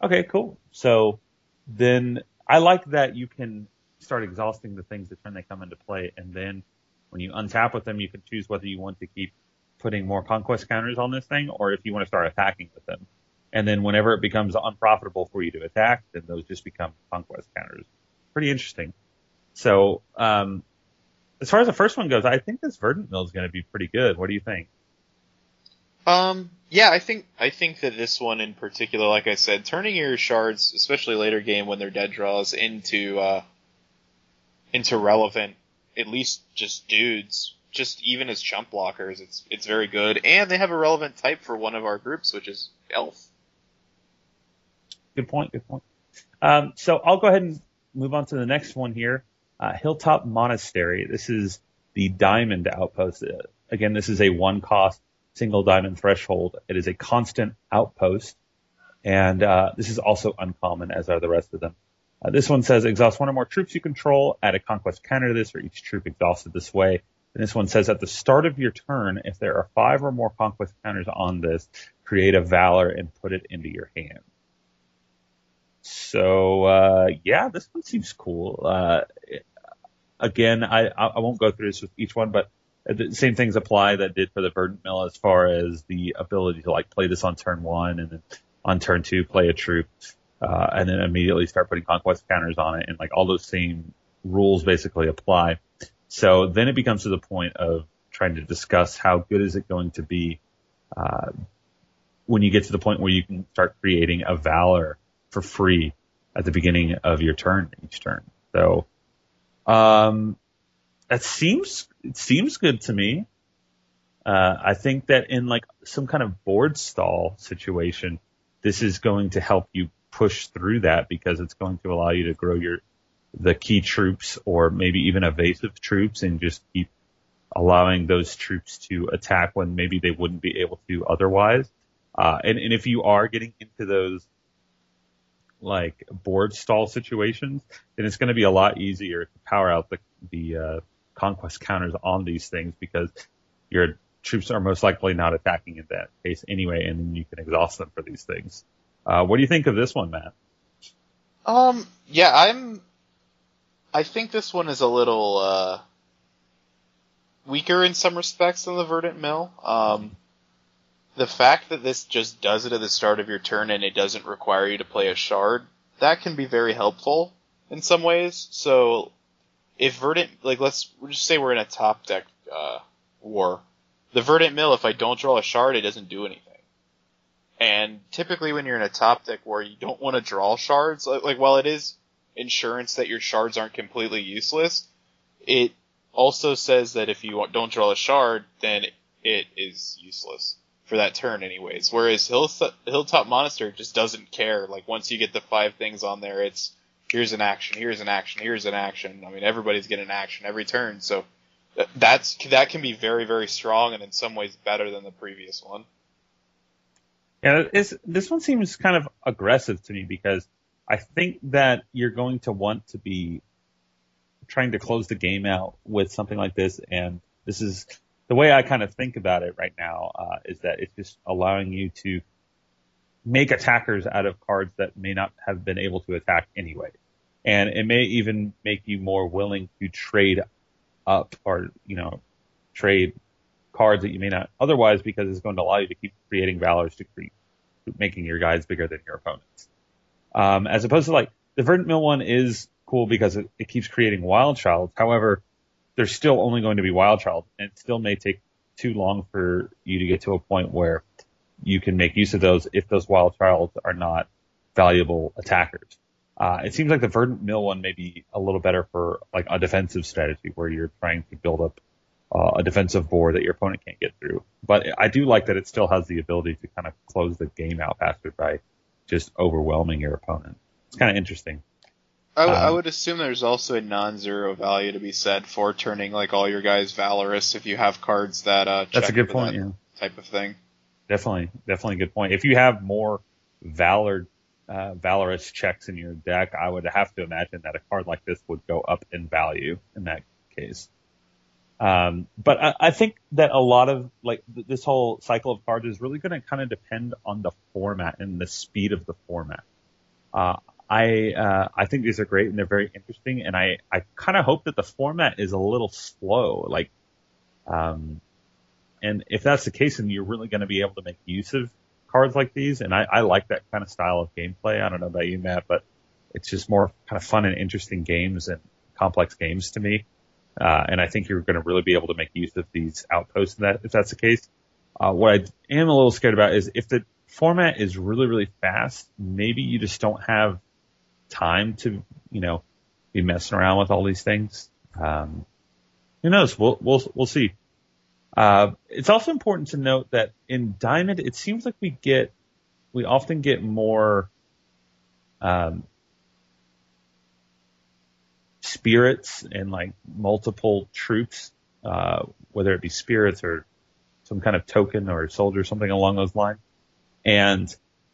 Okay, cool. So then I like that you can start exhausting the things the turn they come into play, and then when you untap with them, you can choose whether you want to keep putting more conquest counters on this thing, or if you want to start attacking with them. And then whenever it becomes unprofitable for you to attack, then those just become conquest counters. Pretty interesting. So, um, as far as the first one goes, I think this Verdant Mill is going to be pretty good. What do you think? Um, yeah, I think I think that this one in particular, like I said, turning your shards, especially later game when they're dead draws, into uh, into relevant, at least just dudes, just even as chump blockers, it's it's very good, and they have a relevant type for one of our groups, which is elf. Good point. Good point. Um, so I'll go ahead and move on to the next one here. Uh, Hilltop Monastery. This is the diamond outpost. Uh, again, this is a one cost single diamond threshold. It is a constant outpost, and uh, this is also uncommon, as are the rest of them. Uh, this one says exhaust one or more troops you control. Add a conquest counter to this for each troop exhausted this way. And this one says at the start of your turn, if there are five or more conquest counters on this, create a valor and put it into your hand. So uh, yeah, this one seems cool. Uh, again, I I won't go through this with each one, but the same things apply that did for the Verdant Mill as far as the ability to like play this on turn one and then on turn two play a troop uh, and then immediately start putting conquest counters on it and like all those same rules basically apply. So then it becomes to the point of trying to discuss how good is it going to be uh, when you get to the point where you can start creating a valor for free at the beginning of your turn each turn. So um, that seems it seems good to me. Uh, I think that in like some kind of board stall situation, this is going to help you push through that because it's going to allow you to grow your the key troops or maybe even evasive troops and just keep allowing those troops to attack when maybe they wouldn't be able to otherwise. Uh, and, and if you are getting into those like board stall situations, then it's going to be a lot easier to power out the, the, uh, conquest counters on these things because your troops are most likely not attacking in that case anyway, and then you can exhaust them for these things. Uh, what do you think of this one, Matt? Um, yeah, I'm, I think this one is a little, uh, weaker in some respects than the Verdant Mill. Um, the fact that this just does it at the start of your turn and it doesn't require you to play a shard, that can be very helpful in some ways. So, if Verdant, like, let's just say we're in a top deck, uh, war. The Verdant Mill, if I don't draw a shard, it doesn't do anything. And typically when you're in a top deck where you don't want to draw shards, like, like while it is insurance that your shards aren't completely useless, it also says that if you don't draw a shard, then it is useless for that turn anyways. Whereas Hilltop, Hilltop just doesn't care. Like once you get the five things on there, it's here's an action, here's an action, here's an action. I mean, everybody's getting an action every turn, so that's that can be very very strong and in some ways better than the previous one. Yeah, this one seems kind of aggressive to me because I think that you're going to want to be trying to close the game out with something like this, and this is the way I kind of think about it right now uh, is that it's just allowing you to make attackers out of cards that may not have been able to attack anyway, and it may even make you more willing to trade up or you know trade cards that you may not otherwise because it's going to allow you to keep creating valors to keep making your guys bigger than your opponents. Um, as opposed to like the Verdant Mill one is cool because it, it keeps creating wild child. However, there's still only going to be wild child and it still may take too long for you to get to a point where you can make use of those if those wild childs are not valuable attackers. Uh, it seems like the Verdant Mill one may be a little better for like a defensive strategy where you're trying to build up uh, a defensive board that your opponent can't get through. But I do like that it still has the ability to kind of close the game out faster by just overwhelming your opponent. It's kind of interesting. I, w- um, I would assume there's also a non-zero value to be said for turning like all your guys valorous if you have cards that uh, that's a good point. Yeah, type of thing. Definitely, definitely a good point. If you have more valor uh, valorous checks in your deck, I would have to imagine that a card like this would go up in value in that case. Um, but I, I, think that a lot of like th- this whole cycle of cards is really going to kind of depend on the format and the speed of the format. Uh, I uh, I think these are great and they're very interesting, and I I kind of hope that the format is a little slow, like, um, and if that's the case, then you're really going to be able to make use of cards like these, and I, I like that kind of style of gameplay. I don't know about you, Matt, but it's just more kind of fun and interesting games and complex games to me. Uh, and I think you're going to really be able to make use of these outposts in that, if that's the case. Uh, what I am a little scared about is if the format is really, really fast, maybe you just don't have time to, you know, be messing around with all these things. Um, who knows? We'll, we'll, we'll see. Uh, it's also important to note that in Diamond, it seems like we get, we often get more, um, spirits and like multiple troops, uh, whether it be spirits or some kind of token or soldier, something along those lines. And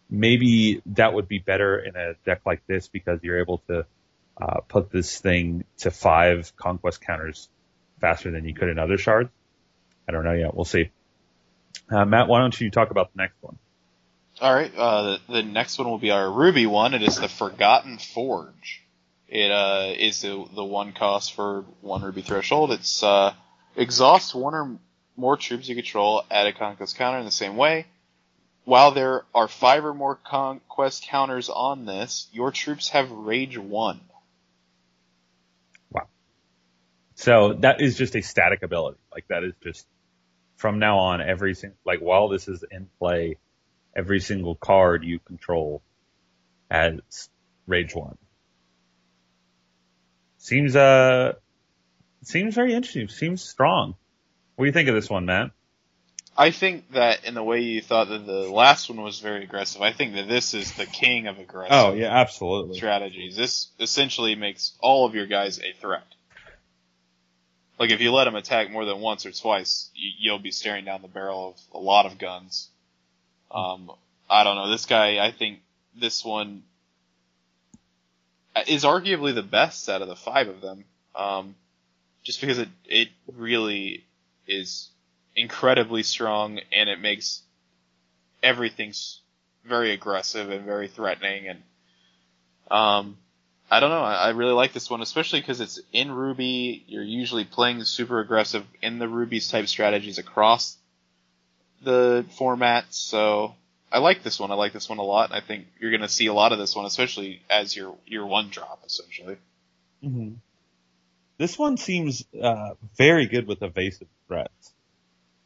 maybe that would be better in a deck like this because you're able to, uh, put this thing to five conquest counters faster than you could in other shards. I don't know yet. We'll see. Uh, Matt, why don't you talk about the next one? All right. Uh, the, the, next one will be our Ruby one. It is the Forgotten Forge. It uh, is the, the one cost for one Ruby threshold. It's uh, exhaust one or more troops you control at a conquest counter in the same way. While there are five or more conquest counters on this, your troops have rage one. Wow. So that is just a static ability. Like that is just from now on, every single, like while this is in play, every single card you control has Rage One. Seems, uh, seems very interesting. Seems strong. What do you think of this one, Matt? I think that in the way you thought that the last one was very aggressive, I think that this is the king of aggressive. Oh yeah, absolutely. Strategies. This essentially makes all of your guys a threat. Like if you let them attack more than once or twice, you'll be staring down the barrel of a lot of guns. Um, I don't know. This guy, I think this one is arguably the best out of the five of them. Um, just because it, it really is incredibly strong and it makes everything very aggressive and very threatening and um, I don't know. I, I really like this one, especially because it's in Ruby. You're usually playing super aggressive in the Ruby's type strategies across the format, so I like this one. I like this one a lot. I think you're going to see a lot of this one, especially as your your one drop, essentially. Mm-hmm. This one seems uh, very good with evasive threats.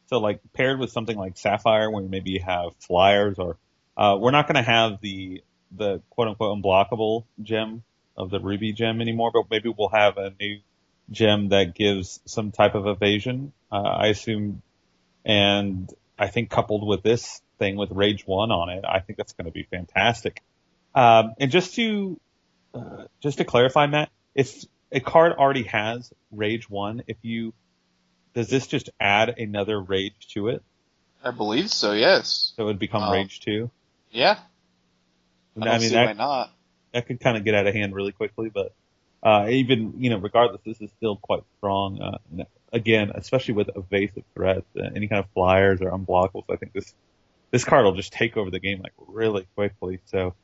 So, like paired with something like Sapphire, where maybe you have flyers, or uh, we're not going to have the the quote unquote unblockable gem of the Ruby gem anymore, but maybe we'll have a new gem that gives some type of evasion. Uh, I assume, and I think coupled with this thing with Rage One on it, I think that's going to be fantastic. Um, and just to uh, just to clarify, Matt, if a card already has Rage One, if you does this just add another Rage to it? I believe so. Yes. So it would become um, Rage Two. Yeah. I, I mean, that, why not. That could kind of get out of hand really quickly, but uh, even you know, regardless, this is still quite strong. Uh, again, especially with evasive threats, uh, any kind of flyers or unblockables, I think this this card will just take over the game like really quickly. So,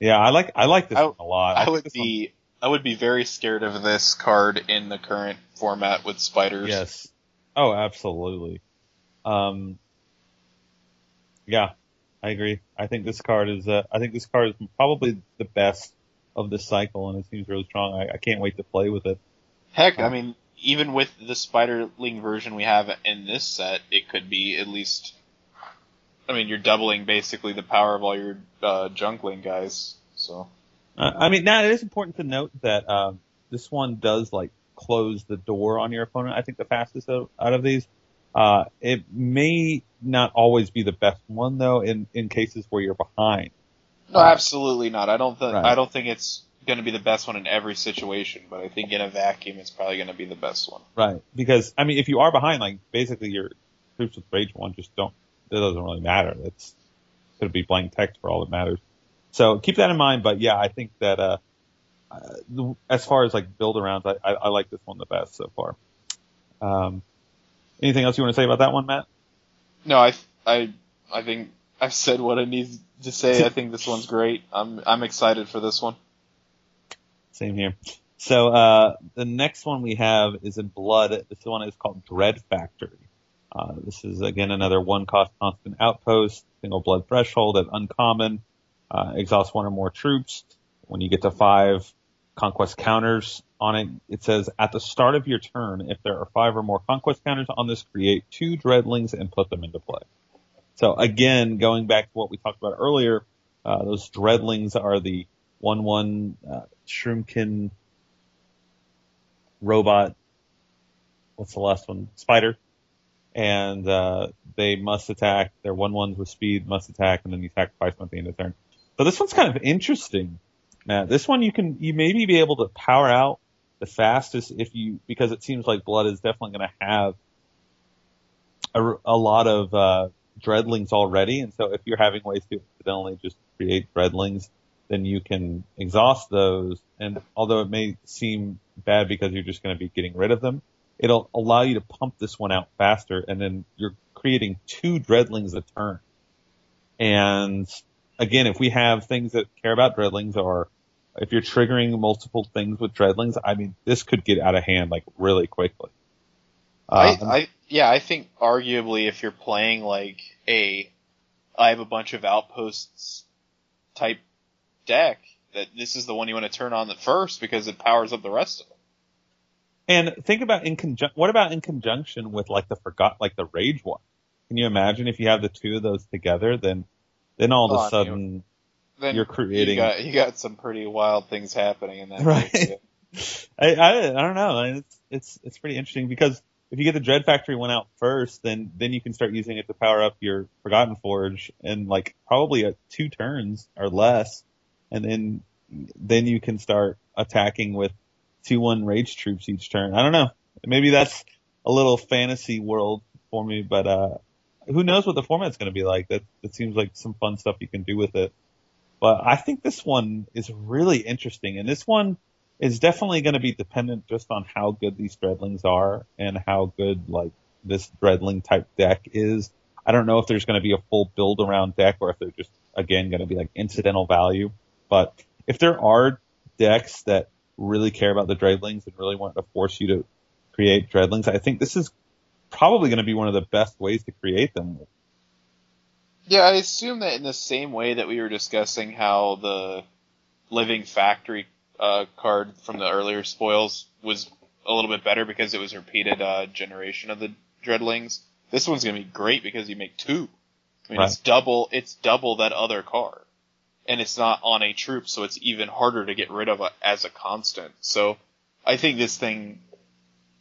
yeah, I like I like this I, a lot. I, I would be one... I would be very scared of this card in the current format with spiders. Yes. Oh, absolutely. Um, yeah, I agree. I think this card is, uh, I think this card is probably the best of this cycle, and it seems really strong. I, I can't wait to play with it. Heck, I mean, even with the Spiderling version we have in this set, it could be at least. I mean, you're doubling basically the power of all your uh, Junkling guys. So. Uh, I mean, now it is important to note that um, this one does like close the door on your opponent. I think the fastest out of these. Uh, it may not always be the best one though in, in cases where you're behind. No, absolutely not. I don't think right. I don't think it's going to be the best one in every situation, but I think in a vacuum it's probably going to be the best one. Right. Because I mean, if you are behind, like basically your troops with rage one just don't. That doesn't really matter. It's going to be blank text for all that matters. So keep that in mind. But yeah, I think that uh, uh, as far as like build arounds, I, I, I like this one the best so far. Um, Anything else you want to say about that one, Matt? No, I I I think I've said what I need to say. I think this one's great. I'm I'm excited for this one. Same here. So uh, the next one we have is in Blood. This one is called Dread Factory. Uh, this is again another one cost constant outpost, single blood threshold at uncommon, uh, exhaust one or more troops. When you get to five, conquest counters on it. It says at the start of your turn, if there are five or more conquest counters on this, create two dreadlings and put them into play. So again, going back to what we talked about earlier, uh, those dreadlings are the one one uh, shroomkin robot. What's the last one? Spider. And uh, they must attack. They're one ones with speed, must attack, and then you sacrifice them at the end of the turn. So this one's kind of interesting now, this one you can, you maybe be able to power out the fastest if you, because it seems like Blood is definitely going to have a, a, lot of, uh, dreadlings already. And so if you're having ways to accidentally just create dreadlings, then you can exhaust those. And although it may seem bad because you're just going to be getting rid of them, it'll allow you to pump this one out faster. And then you're creating two dreadlings a turn. And again, if we have things that care about dreadlings or if you're triggering multiple things with dreadlings, I mean, this could get out of hand like really quickly. I, um, I, yeah, I think arguably if you're playing like a, I have a bunch of outposts type deck, that this is the one you want to turn on the first because it powers up the rest of them. And think about in conjunction, what about in conjunction with like the forgot, like the rage one? Can you imagine if you have the two of those together, then, then all of a sudden, then you're creating. You got, you got some pretty wild things happening in that. Right. (laughs) I, I I don't know. It's it's it's pretty interesting because if you get the Dread Factory one out first, then then you can start using it to power up your Forgotten Forge and like probably a, two turns or less, and then then you can start attacking with two one rage troops each turn. I don't know. Maybe that's a little fantasy world for me, but uh, who knows what the format's going to be like? That that seems like some fun stuff you can do with it. But I think this one is really interesting, and this one is definitely going to be dependent just on how good these dreadlings are and how good like this dreadling type deck is. I don't know if there's going to be a full build around deck or if they're just again going to be like incidental value. But if there are decks that really care about the dreadlings and really want to force you to create dreadlings, I think this is probably going to be one of the best ways to create them. Yeah, I assume that in the same way that we were discussing how the Living Factory uh, card from the earlier spoils was a little bit better because it was repeated uh, generation of the Dreadlings. This one's gonna be great because you make two. I mean, Right. it's double. It's double that other card, and it's not on a troop, so it's even harder to get rid of a, as a constant. So, I think this thing,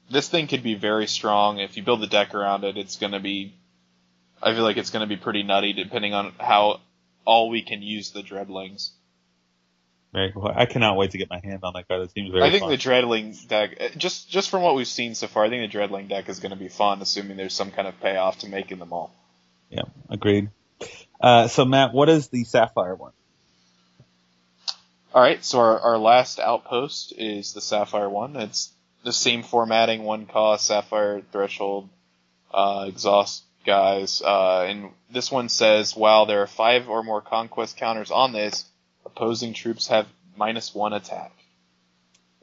this thing could be very strong. If you build the deck around it, it's gonna be. I feel like it's gonna be pretty nutty, depending on how all we can use the Dreadlings. Very cool. I cannot wait to get my hand on that card. It seems very I think fun. the Dreadling deck, uh, just just from what we've seen so far, I think the Dreadling deck is going to be fun, assuming there's some kind of payoff to making them all. Yeah, agreed. Uh, so Matt, what is the Sapphire one? All right, so our, our last outpost is the Sapphire one. It's the same formatting, one cost, Sapphire threshold, uh, exhaust guys, uh, and this one says while there are five or more conquest counters on this, opposing troops have minus one attack.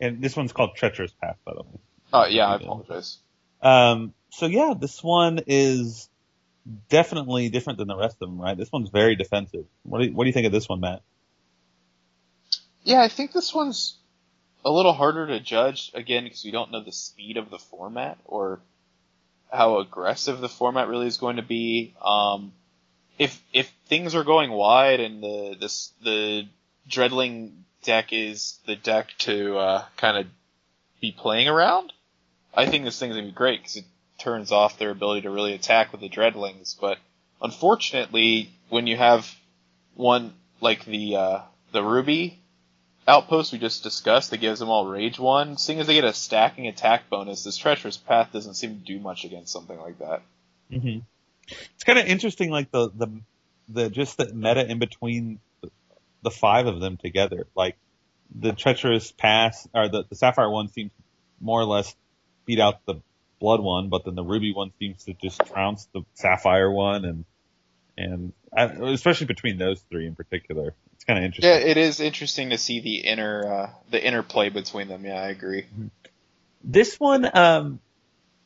And this one's called Treacherous Path, by the way. Oh yeah, I apologize. Um, so yeah, this one is definitely different than the rest of them, right? This one's very defensive. What do you, what do you think of this one, Matt? Yeah, I think this one's a little harder to judge again because we don't know the speed of the format or how aggressive the format really is going to be. Um, if if things are going wide and the this the dreadling deck is the deck to uh, kind of be playing around, I think this thing's gonna be great because it turns off their ability to really attack with the dreadlings. But unfortunately, when you have one like the uh, the ruby outpost we just discussed that gives them all rage one, seeing as they get a stacking attack bonus, this treacherous path doesn't seem to do much against something like that. Mm-hmm. It's kind of interesting, like the the the just the meta in between the, five of them together. Like the treacherous path or the, the sapphire one seems more or less beat out the blood one, but then the ruby one seems to just trounce the sapphire one, and and I, especially between those three in particular, it's kind of interesting. Yeah, it is interesting to see the inner uh, the interplay between them. Yeah, I agree. This one, um,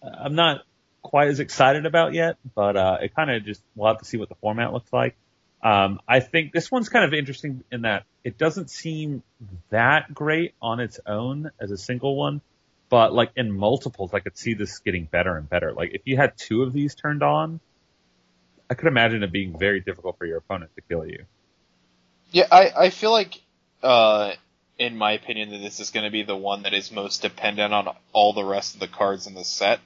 I'm not quite as excited about yet, but uh, it kind of just we'll have to see what the format looks like. Um, I think this one's kind of interesting in that it doesn't seem that great on its own as a single one, but like in multiples, I could see this getting better and better. Like if you had two of these turned on, I could imagine it being very difficult for your opponent to kill you. Yeah, I, I feel like, uh, in my opinion, that this is going to be the one that is most dependent on all the rest of the cards in the set.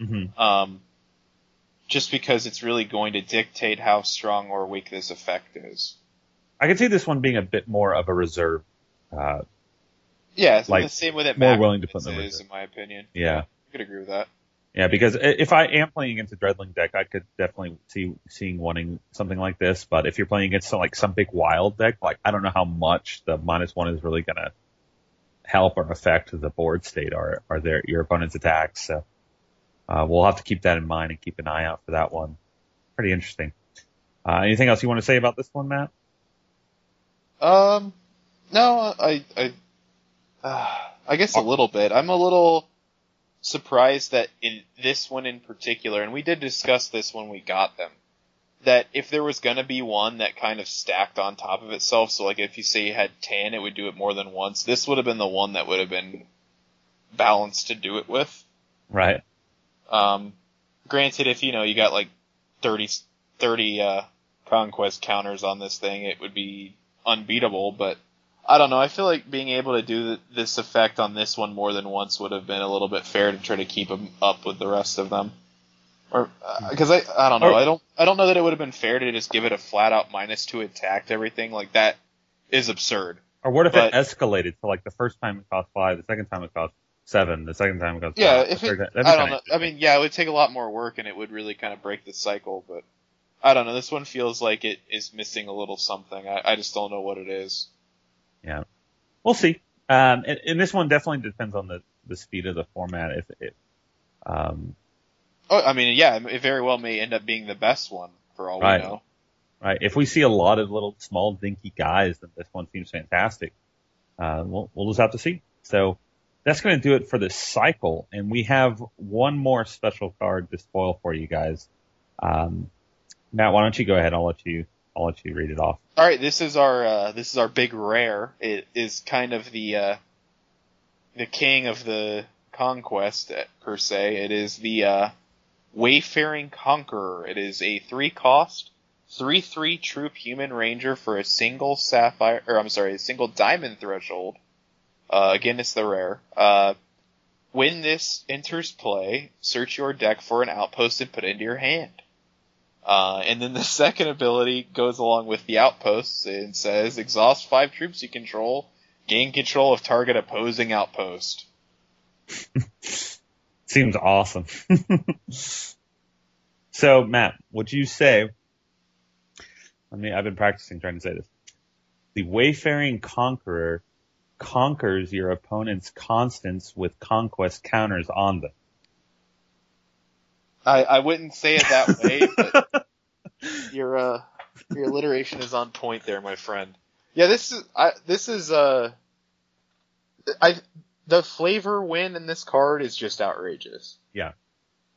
Mm-hmm. Um, just because it's really going to dictate how strong or weak this effect is. I could see this one being a bit more of a reserve. Uh, Yeah, it's Like, the same way that more Mac willing to put in the is, reserve. in my opinion. yeah. I could agree with that. Yeah, because if I am playing against a Dreadling deck, I could definitely see seeing wanting something like this. But if you're playing against some, like some big wild deck, like I don't know how much the minus one is really gonna help or affect the board state or or their your opponent's attacks. So uh, we'll have to keep that in mind and keep an eye out for that one. Pretty interesting. Uh, anything else you want to say about this one, Matt? Um, no, I, I, uh, I guess a little bit. I'm a little surprised that in this one in particular, and we did discuss this when we got them, that if there was gonna be one that kind of stacked on top of itself, so like if you say you had 10, it would do it more than once, this would have been the one that would have been balanced to do it with. Right. Um, granted, if you know you got like 30, 30 uh, conquest counters on this thing, it would be unbeatable. But I don't know. I feel like being able to do th- this effect on this one more than once would have been a little bit fair to try to keep them up with the rest of them. Or uh, hmm. because I I don't know. I don't I don't know that it would have been fair to just give it a flat out minus two attack to everything like that is absurd. Or what if But- it escalated? to like the first time it cost five, the second time it cost seven. The second time it cost Yeah, five. if it, time- I don't know. I mean, yeah, it would take a lot more work, and it would really kind of break the cycle. But I don't know. This one feels like it is missing a little something. I, I just don't know what it is. Yeah, we'll see. Um, and, and this one definitely depends on the, the speed of the format. If it, um, Oh, I mean, yeah, it very well may end up being the best one for all Right. we know. right, if we see a lot of little small dinky guys, then this one seems fantastic. Uh, we'll we'll just have to see. So that's going to do it for this cycle, and we have one more special card to spoil for you guys. Um, Matt, why don't you go ahead? I'll let you I'll let you read it off. All right, this is our uh, this is our big rare. It is kind of the uh, the king of the conquest uh, per se. It is the uh, Wayfaring Conqueror. It is a three cost, three three troop human ranger for a single sapphire, or I'm sorry, a single diamond threshold. Uh, again, it's the rare. Uh, when this enters play, search your deck for an outpost and put it into your hand. Uh, and then the (laughs) second ability goes along with the outposts and says, exhaust five troops you control, gain control of target opposing outpost. (laughs) Seems awesome. (laughs) so, Matt, would you say? I mean, I've been practicing trying to say this. The Wayfaring Conqueror conquers your opponent's constants with conquest counters on them. I, I wouldn't say it that way, but (laughs) your uh, your alliteration is on point there, my friend. Yeah, this is I, this is uh, I the flavor win in this card is just outrageous. Yeah.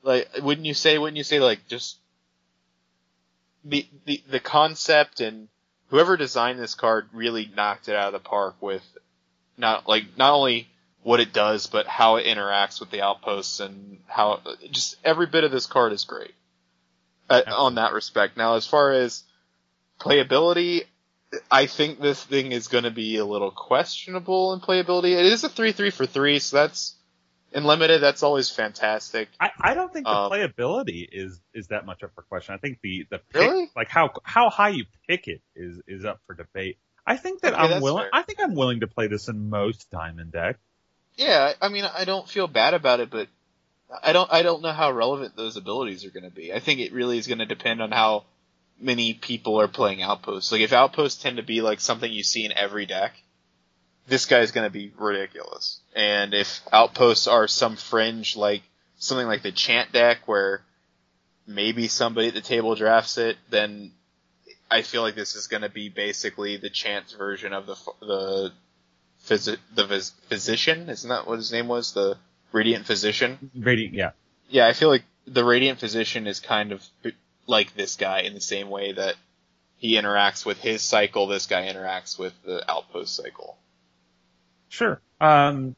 Like, wouldn't you say? Wouldn't you say like just the the the concept and whoever designed this card really knocked it out of the park with not like not only what it does, but how it interacts with the outposts and how just every bit of this card is great uh, on that respect. Now, as far as playability, I think this thing is going to be a little questionable in playability. It is a three three for three, so that's in limited. That's always fantastic. I, I don't think the Um, playability is is that much up for question. I think the the pick, Really? like how how high you pick it is is up for debate. I think that Okay, I'm willing. fair. I think I'm willing to play this in most diamond decks. Yeah, I mean, I don't feel bad about it, but I don't, I don't know how relevant those abilities are going to be. I think it really is going to depend on how many people are playing Outposts. Like, if Outposts tend to be like something you see in every deck, this guy's going to be ridiculous. And if Outposts are some fringe, like something like the Chant deck, where maybe somebody at the table drafts it, then I feel like this is going to be basically the Chant version of the the phys- the phys- physician. Isn't that what his name was? The Radiant Physician. Radiant, yeah. Yeah, I feel like the Radiant Physician is kind of like this guy in the same way that he interacts with his cycle. This guy interacts with the Outpost cycle. Sure. Um,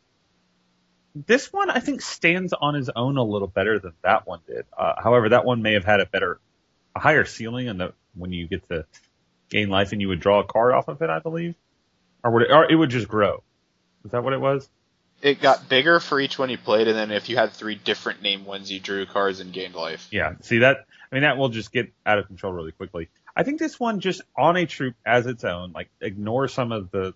this one I think stands on his own a little better than that one did. Uh, however, that one may have had a better, a higher ceiling, and the when you get to gain life and you would draw a card off of it, I believe, or would it, or it would just grow. Is that what it was? It got bigger for each one you played, and then if you had three different name ones, you drew cards and gained life. Yeah. See that? I mean, that will just get out of control really quickly. I think this one just on a troop as its own, like ignore some of the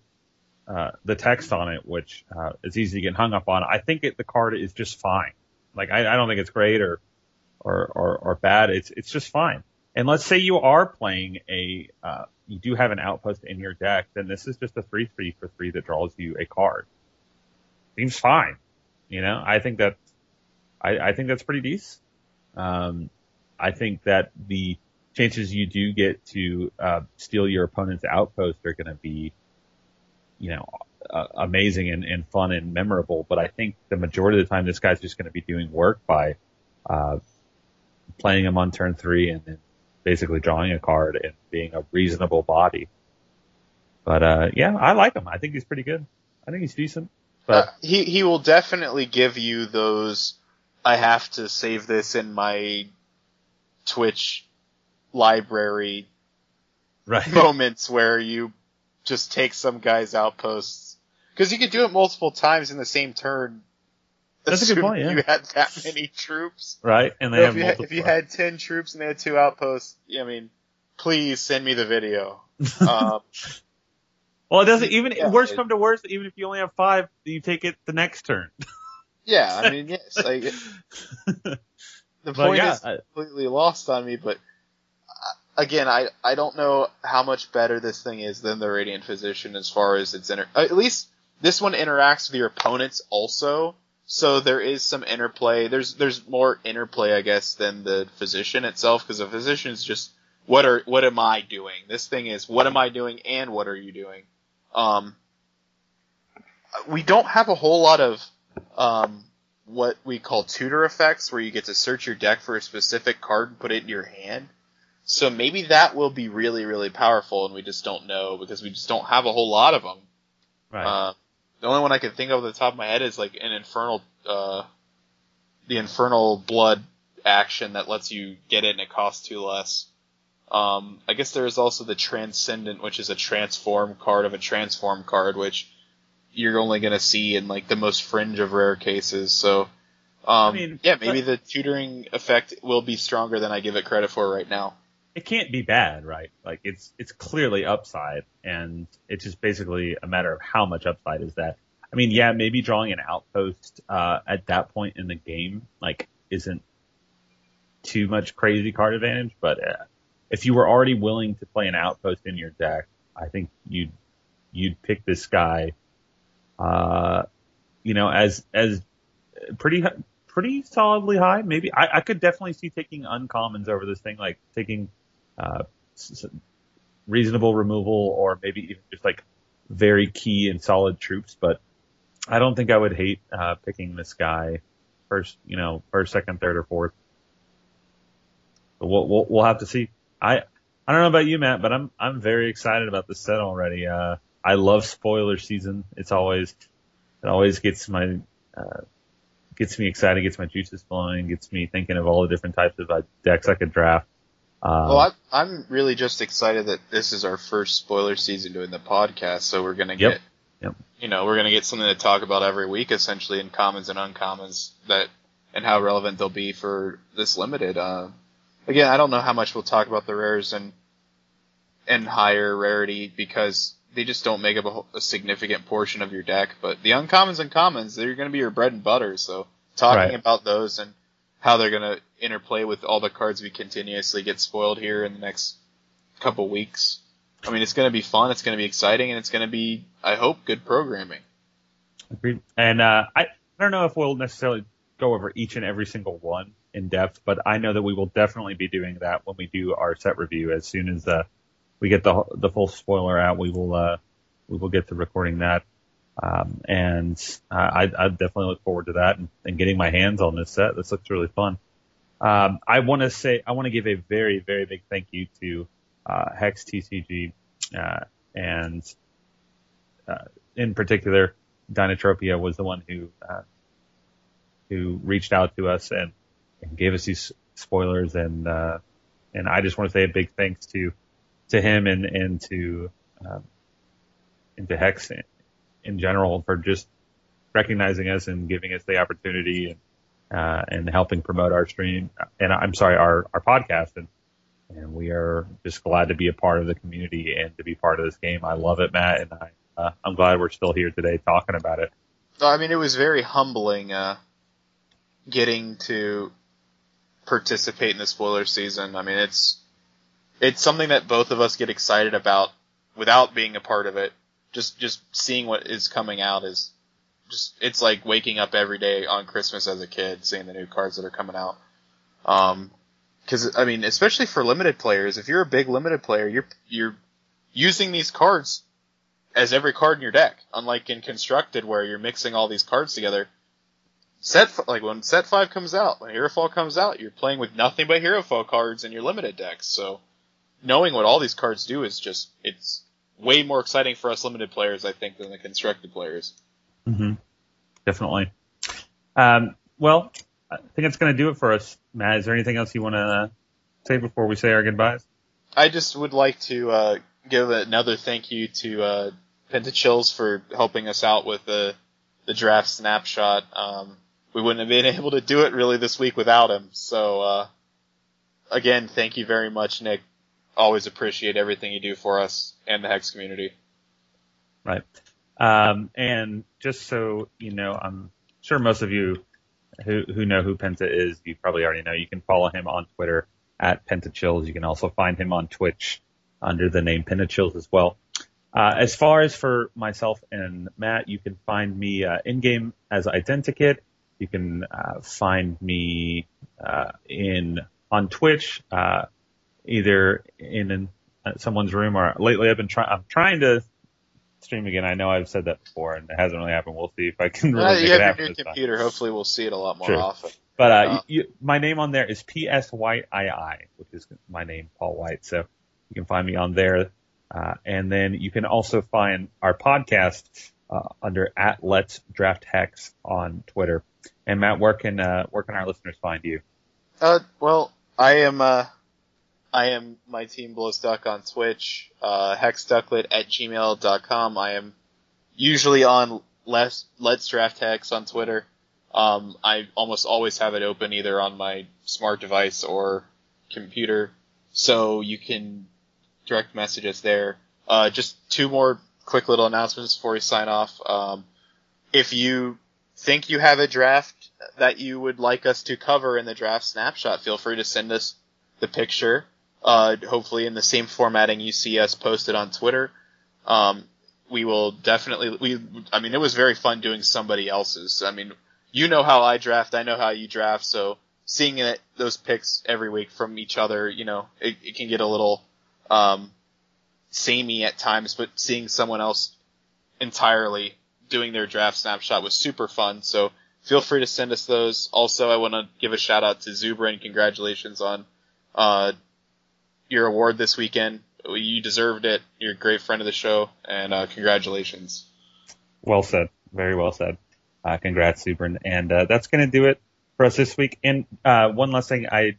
uh, the text on it, which uh, is easy to get hung up on. I think it, the card is just fine. Like I, I don't think it's great or, or or or bad. It's it's just fine. And let's say you are playing a uh, you do have an outpost in your deck, then this is just a three three for three that draws you a card. Seems fine. You know, I think that I, I think that's pretty decent. Um, I think that the chances you do get to uh, steal your opponent's outpost are going to be, you know, uh, amazing and, and fun and memorable. But I think the majority of the time, this guy's just going to be doing work by uh, playing him on turn three and then basically drawing a card and being a reasonable body. But uh, yeah, I like him. I think he's pretty good. I think he's decent. But Uh, he he will definitely give you those. I have to save this in my Twitch library right, (laughs) moments where you just take some guy's outposts because you could do it multiple times in the same turn. That's a good point, yeah. You had that many troops. right, and they So have if, you had, if you had ten troops and they had two outposts, I mean, please send me the video. (laughs) Um, Well, it doesn't even Yeah, worse it- come to worse. Even if you only have five, you take it the next turn. (laughs) Yeah, I mean, yes. Like, (laughs) the point yeah, is I- completely lost on me, but uh, again, I, I don't know how much better this thing is than the Radiant Physician as far as its inter. At least this one interacts with your opponents also, so there is some interplay. There's there's more interplay, I guess, than the Physician itself, because the Physician is just what are what am I doing? This thing is what am I doing and what are you doing? Um, we don't have a whole lot of um, what we call tutor effects, where you get to search your deck for a specific card and put it in your hand. So maybe that will be really, really powerful, and we just don't know because we just don't have a whole lot of them. right. Uh, the only one I can think of at the top of my head is like an infernal, uh, the infernal blood action that lets you get it and it costs two less. Um, I guess there is also the transcendent, which is a transform card of a transform card, which you're only going to see in like the most fringe of rare cases. So, um, mean, yeah, maybe the tutoring effect will be stronger than I give it credit for right now. It can't be bad, right? Like it's it's clearly upside, and it's just basically a matter of how much upside is that. I mean, yeah, maybe drawing an outpost uh, at that point in the game like isn't too much crazy card advantage, but uh, if you were already willing to play an outpost in your deck, I think you'd you'd pick this guy, uh, you know, as as pretty pretty solidly high. Maybe I, I could definitely see taking uncommons over this thing, like taking uh, reasonable removal or maybe even just like very key and solid troops. But I don't think I would hate uh, picking this guy first, you know, first, second, third, or fourth. But we'll, we'll we'll have to see. I I don't know about you, Matt, but I'm I'm very excited about this set already. Uh, I love spoiler season. It's always it always gets my uh, gets me excited, gets my juices flowing, gets me thinking of all the different types of uh, decks I could draft. Um, Well, I, I'm really just excited that this is our first spoiler season doing the podcast, so we're gonna Yep. get, Yep. you know, we're gonna get something to talk about every week, essentially, in commons and uncommons that and how relevant they'll be for this limited. Uh, again, I don't know how much we'll talk about the rares and and higher rarity because they just don't make up a, whole- a significant portion of your deck. But the uncommons and commons, they're gonna be your bread and butter. So talking Right. about those and how they're going to interplay with all the cards we continuously get spoiled here in the next couple weeks. I mean, it's going to be fun, it's going to be exciting, and it's going to be, I hope, good programming. Agreed. And uh, I, I don't know if we'll necessarily go over each and every single one in depth, but I know that we will definitely be doing that when we do our set review. As soon as uh, we get the the full spoiler out, we will uh, we will get to recording that. Um, and uh, I, I definitely look forward to that and, and getting my hands on this set. This looks really fun. Um, I want to say I want to give a very very big thank you to uh, Hex TCG uh, and uh, in particular Dinotropia was the one who uh, who reached out to us and, and gave us these spoilers and uh, and I just want to say a big thanks to to him and and to um, and to Hex in, general for just recognizing us and giving us the opportunity and uh, and helping promote our stream and I'm sorry our our podcast and and we are just glad to be a part of the community and to be part of this game. I love it, Matt, and I uh, I'm glad we're still here today talking about it. I mean, it was very humbling uh, getting to participate in the spoiler season. I mean, it's it's something that both of us get excited about without being a part of it. Just just seeing what is coming out is just it's like waking up every day on Christmas as a kid, seeing the new cards that are coming out. Um, because I mean, especially for limited players, if you're a big limited player, you're you're using these cards as every card in your deck. Unlike in constructed, where you're mixing all these cards together. Set like when set five comes out, when Herofall comes out, you're playing with nothing but Herofall cards in your limited decks. So knowing what all these cards do is just it's way more exciting for us limited players, I think, than the constructed players. Mm-hmm. Definitely. Um, well, I think that's going to do it for us, Matt. Is there anything else you want to say before we say our goodbyes? I just would like to uh, give another thank you to uh, Pentachills for helping us out with the the draft snapshot. Um, we wouldn't have been (laughs) able to do it really this week without him. So uh, again, thank you very much, Nick. Always appreciate everything you do for us and the Hex community. Right. Um, and just so you know, I'm sure most of you who who know who Penta is, you probably already know. You can follow him on Twitter at PentaChills. You can also find him on Twitch under the name PentaChills as well. Uh, as far as for myself and Matt, you can find me uh, in game as Identikit. You can uh, find me uh, in on Twitch, uh, either in, in someone's room or lately I've been trying. I'm trying to stream again. I know I've said that before, and it hasn't really happened. We'll see if I can. Really uh, you have your new computer. Time. Hopefully, we'll see it a lot more sure. often. But uh, uh, you, my name on there is PS White II, which is my name, Paul White. So you can find me on there, uh, and then you can also find our podcast uh, under at Let's Draft Hex on Twitter. And Matt, where can uh, where can our listeners find you? Uh, well, I am uh, I am my team blows duck on Twitch, uh, hexducklet at gmail.com. I am usually on Let's Let's Draft Hex on Twitter. Um, I almost always have it open either on my smart device or computer, so you can direct message us there. Uh, just two more quick little announcements before we sign off. Um, if you think you have a draft that you would like us to cover in the draft snapshot, feel free to send us the picture. Uh, hopefully in the same formatting you see us posted on Twitter. Um, we will definitely, we, I mean, it was very fun doing somebody else's. I mean, you know how I draft, I know how you draft, so seeing it, those picks every week from each other, you know, it, it can get a little, um, samey at times, but seeing someone else entirely doing their draft snapshot was super fun. So feel free to send us those. Also, I want to give a shout out to Zubrin. Congratulations on, uh, your award this weekend. You deserved it. You're a great friend of the show and, uh, congratulations. Well said. Very well said. Uh, congrats, Subrin. And uh, that's going to do it for us this week. And uh, one last thing, I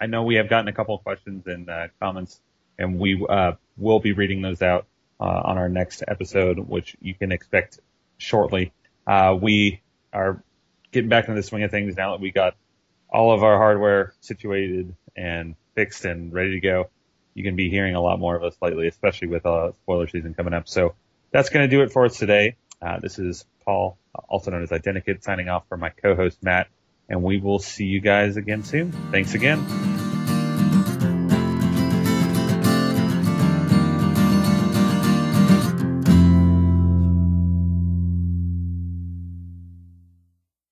I know we have gotten a couple of questions and uh, comments, and we uh, will be reading those out on our next episode, which you can expect shortly. we are getting back into the swing of things now that we got all of our hardware situated and fixed and ready to go. You can be hearing a lot more of us lately, especially with a spoiler season coming up. So that's going to do it for us today. Uh, this is Paul also known as Identikit, signing off for my co-host Matt, and we will see you guys again soon. Thanks again.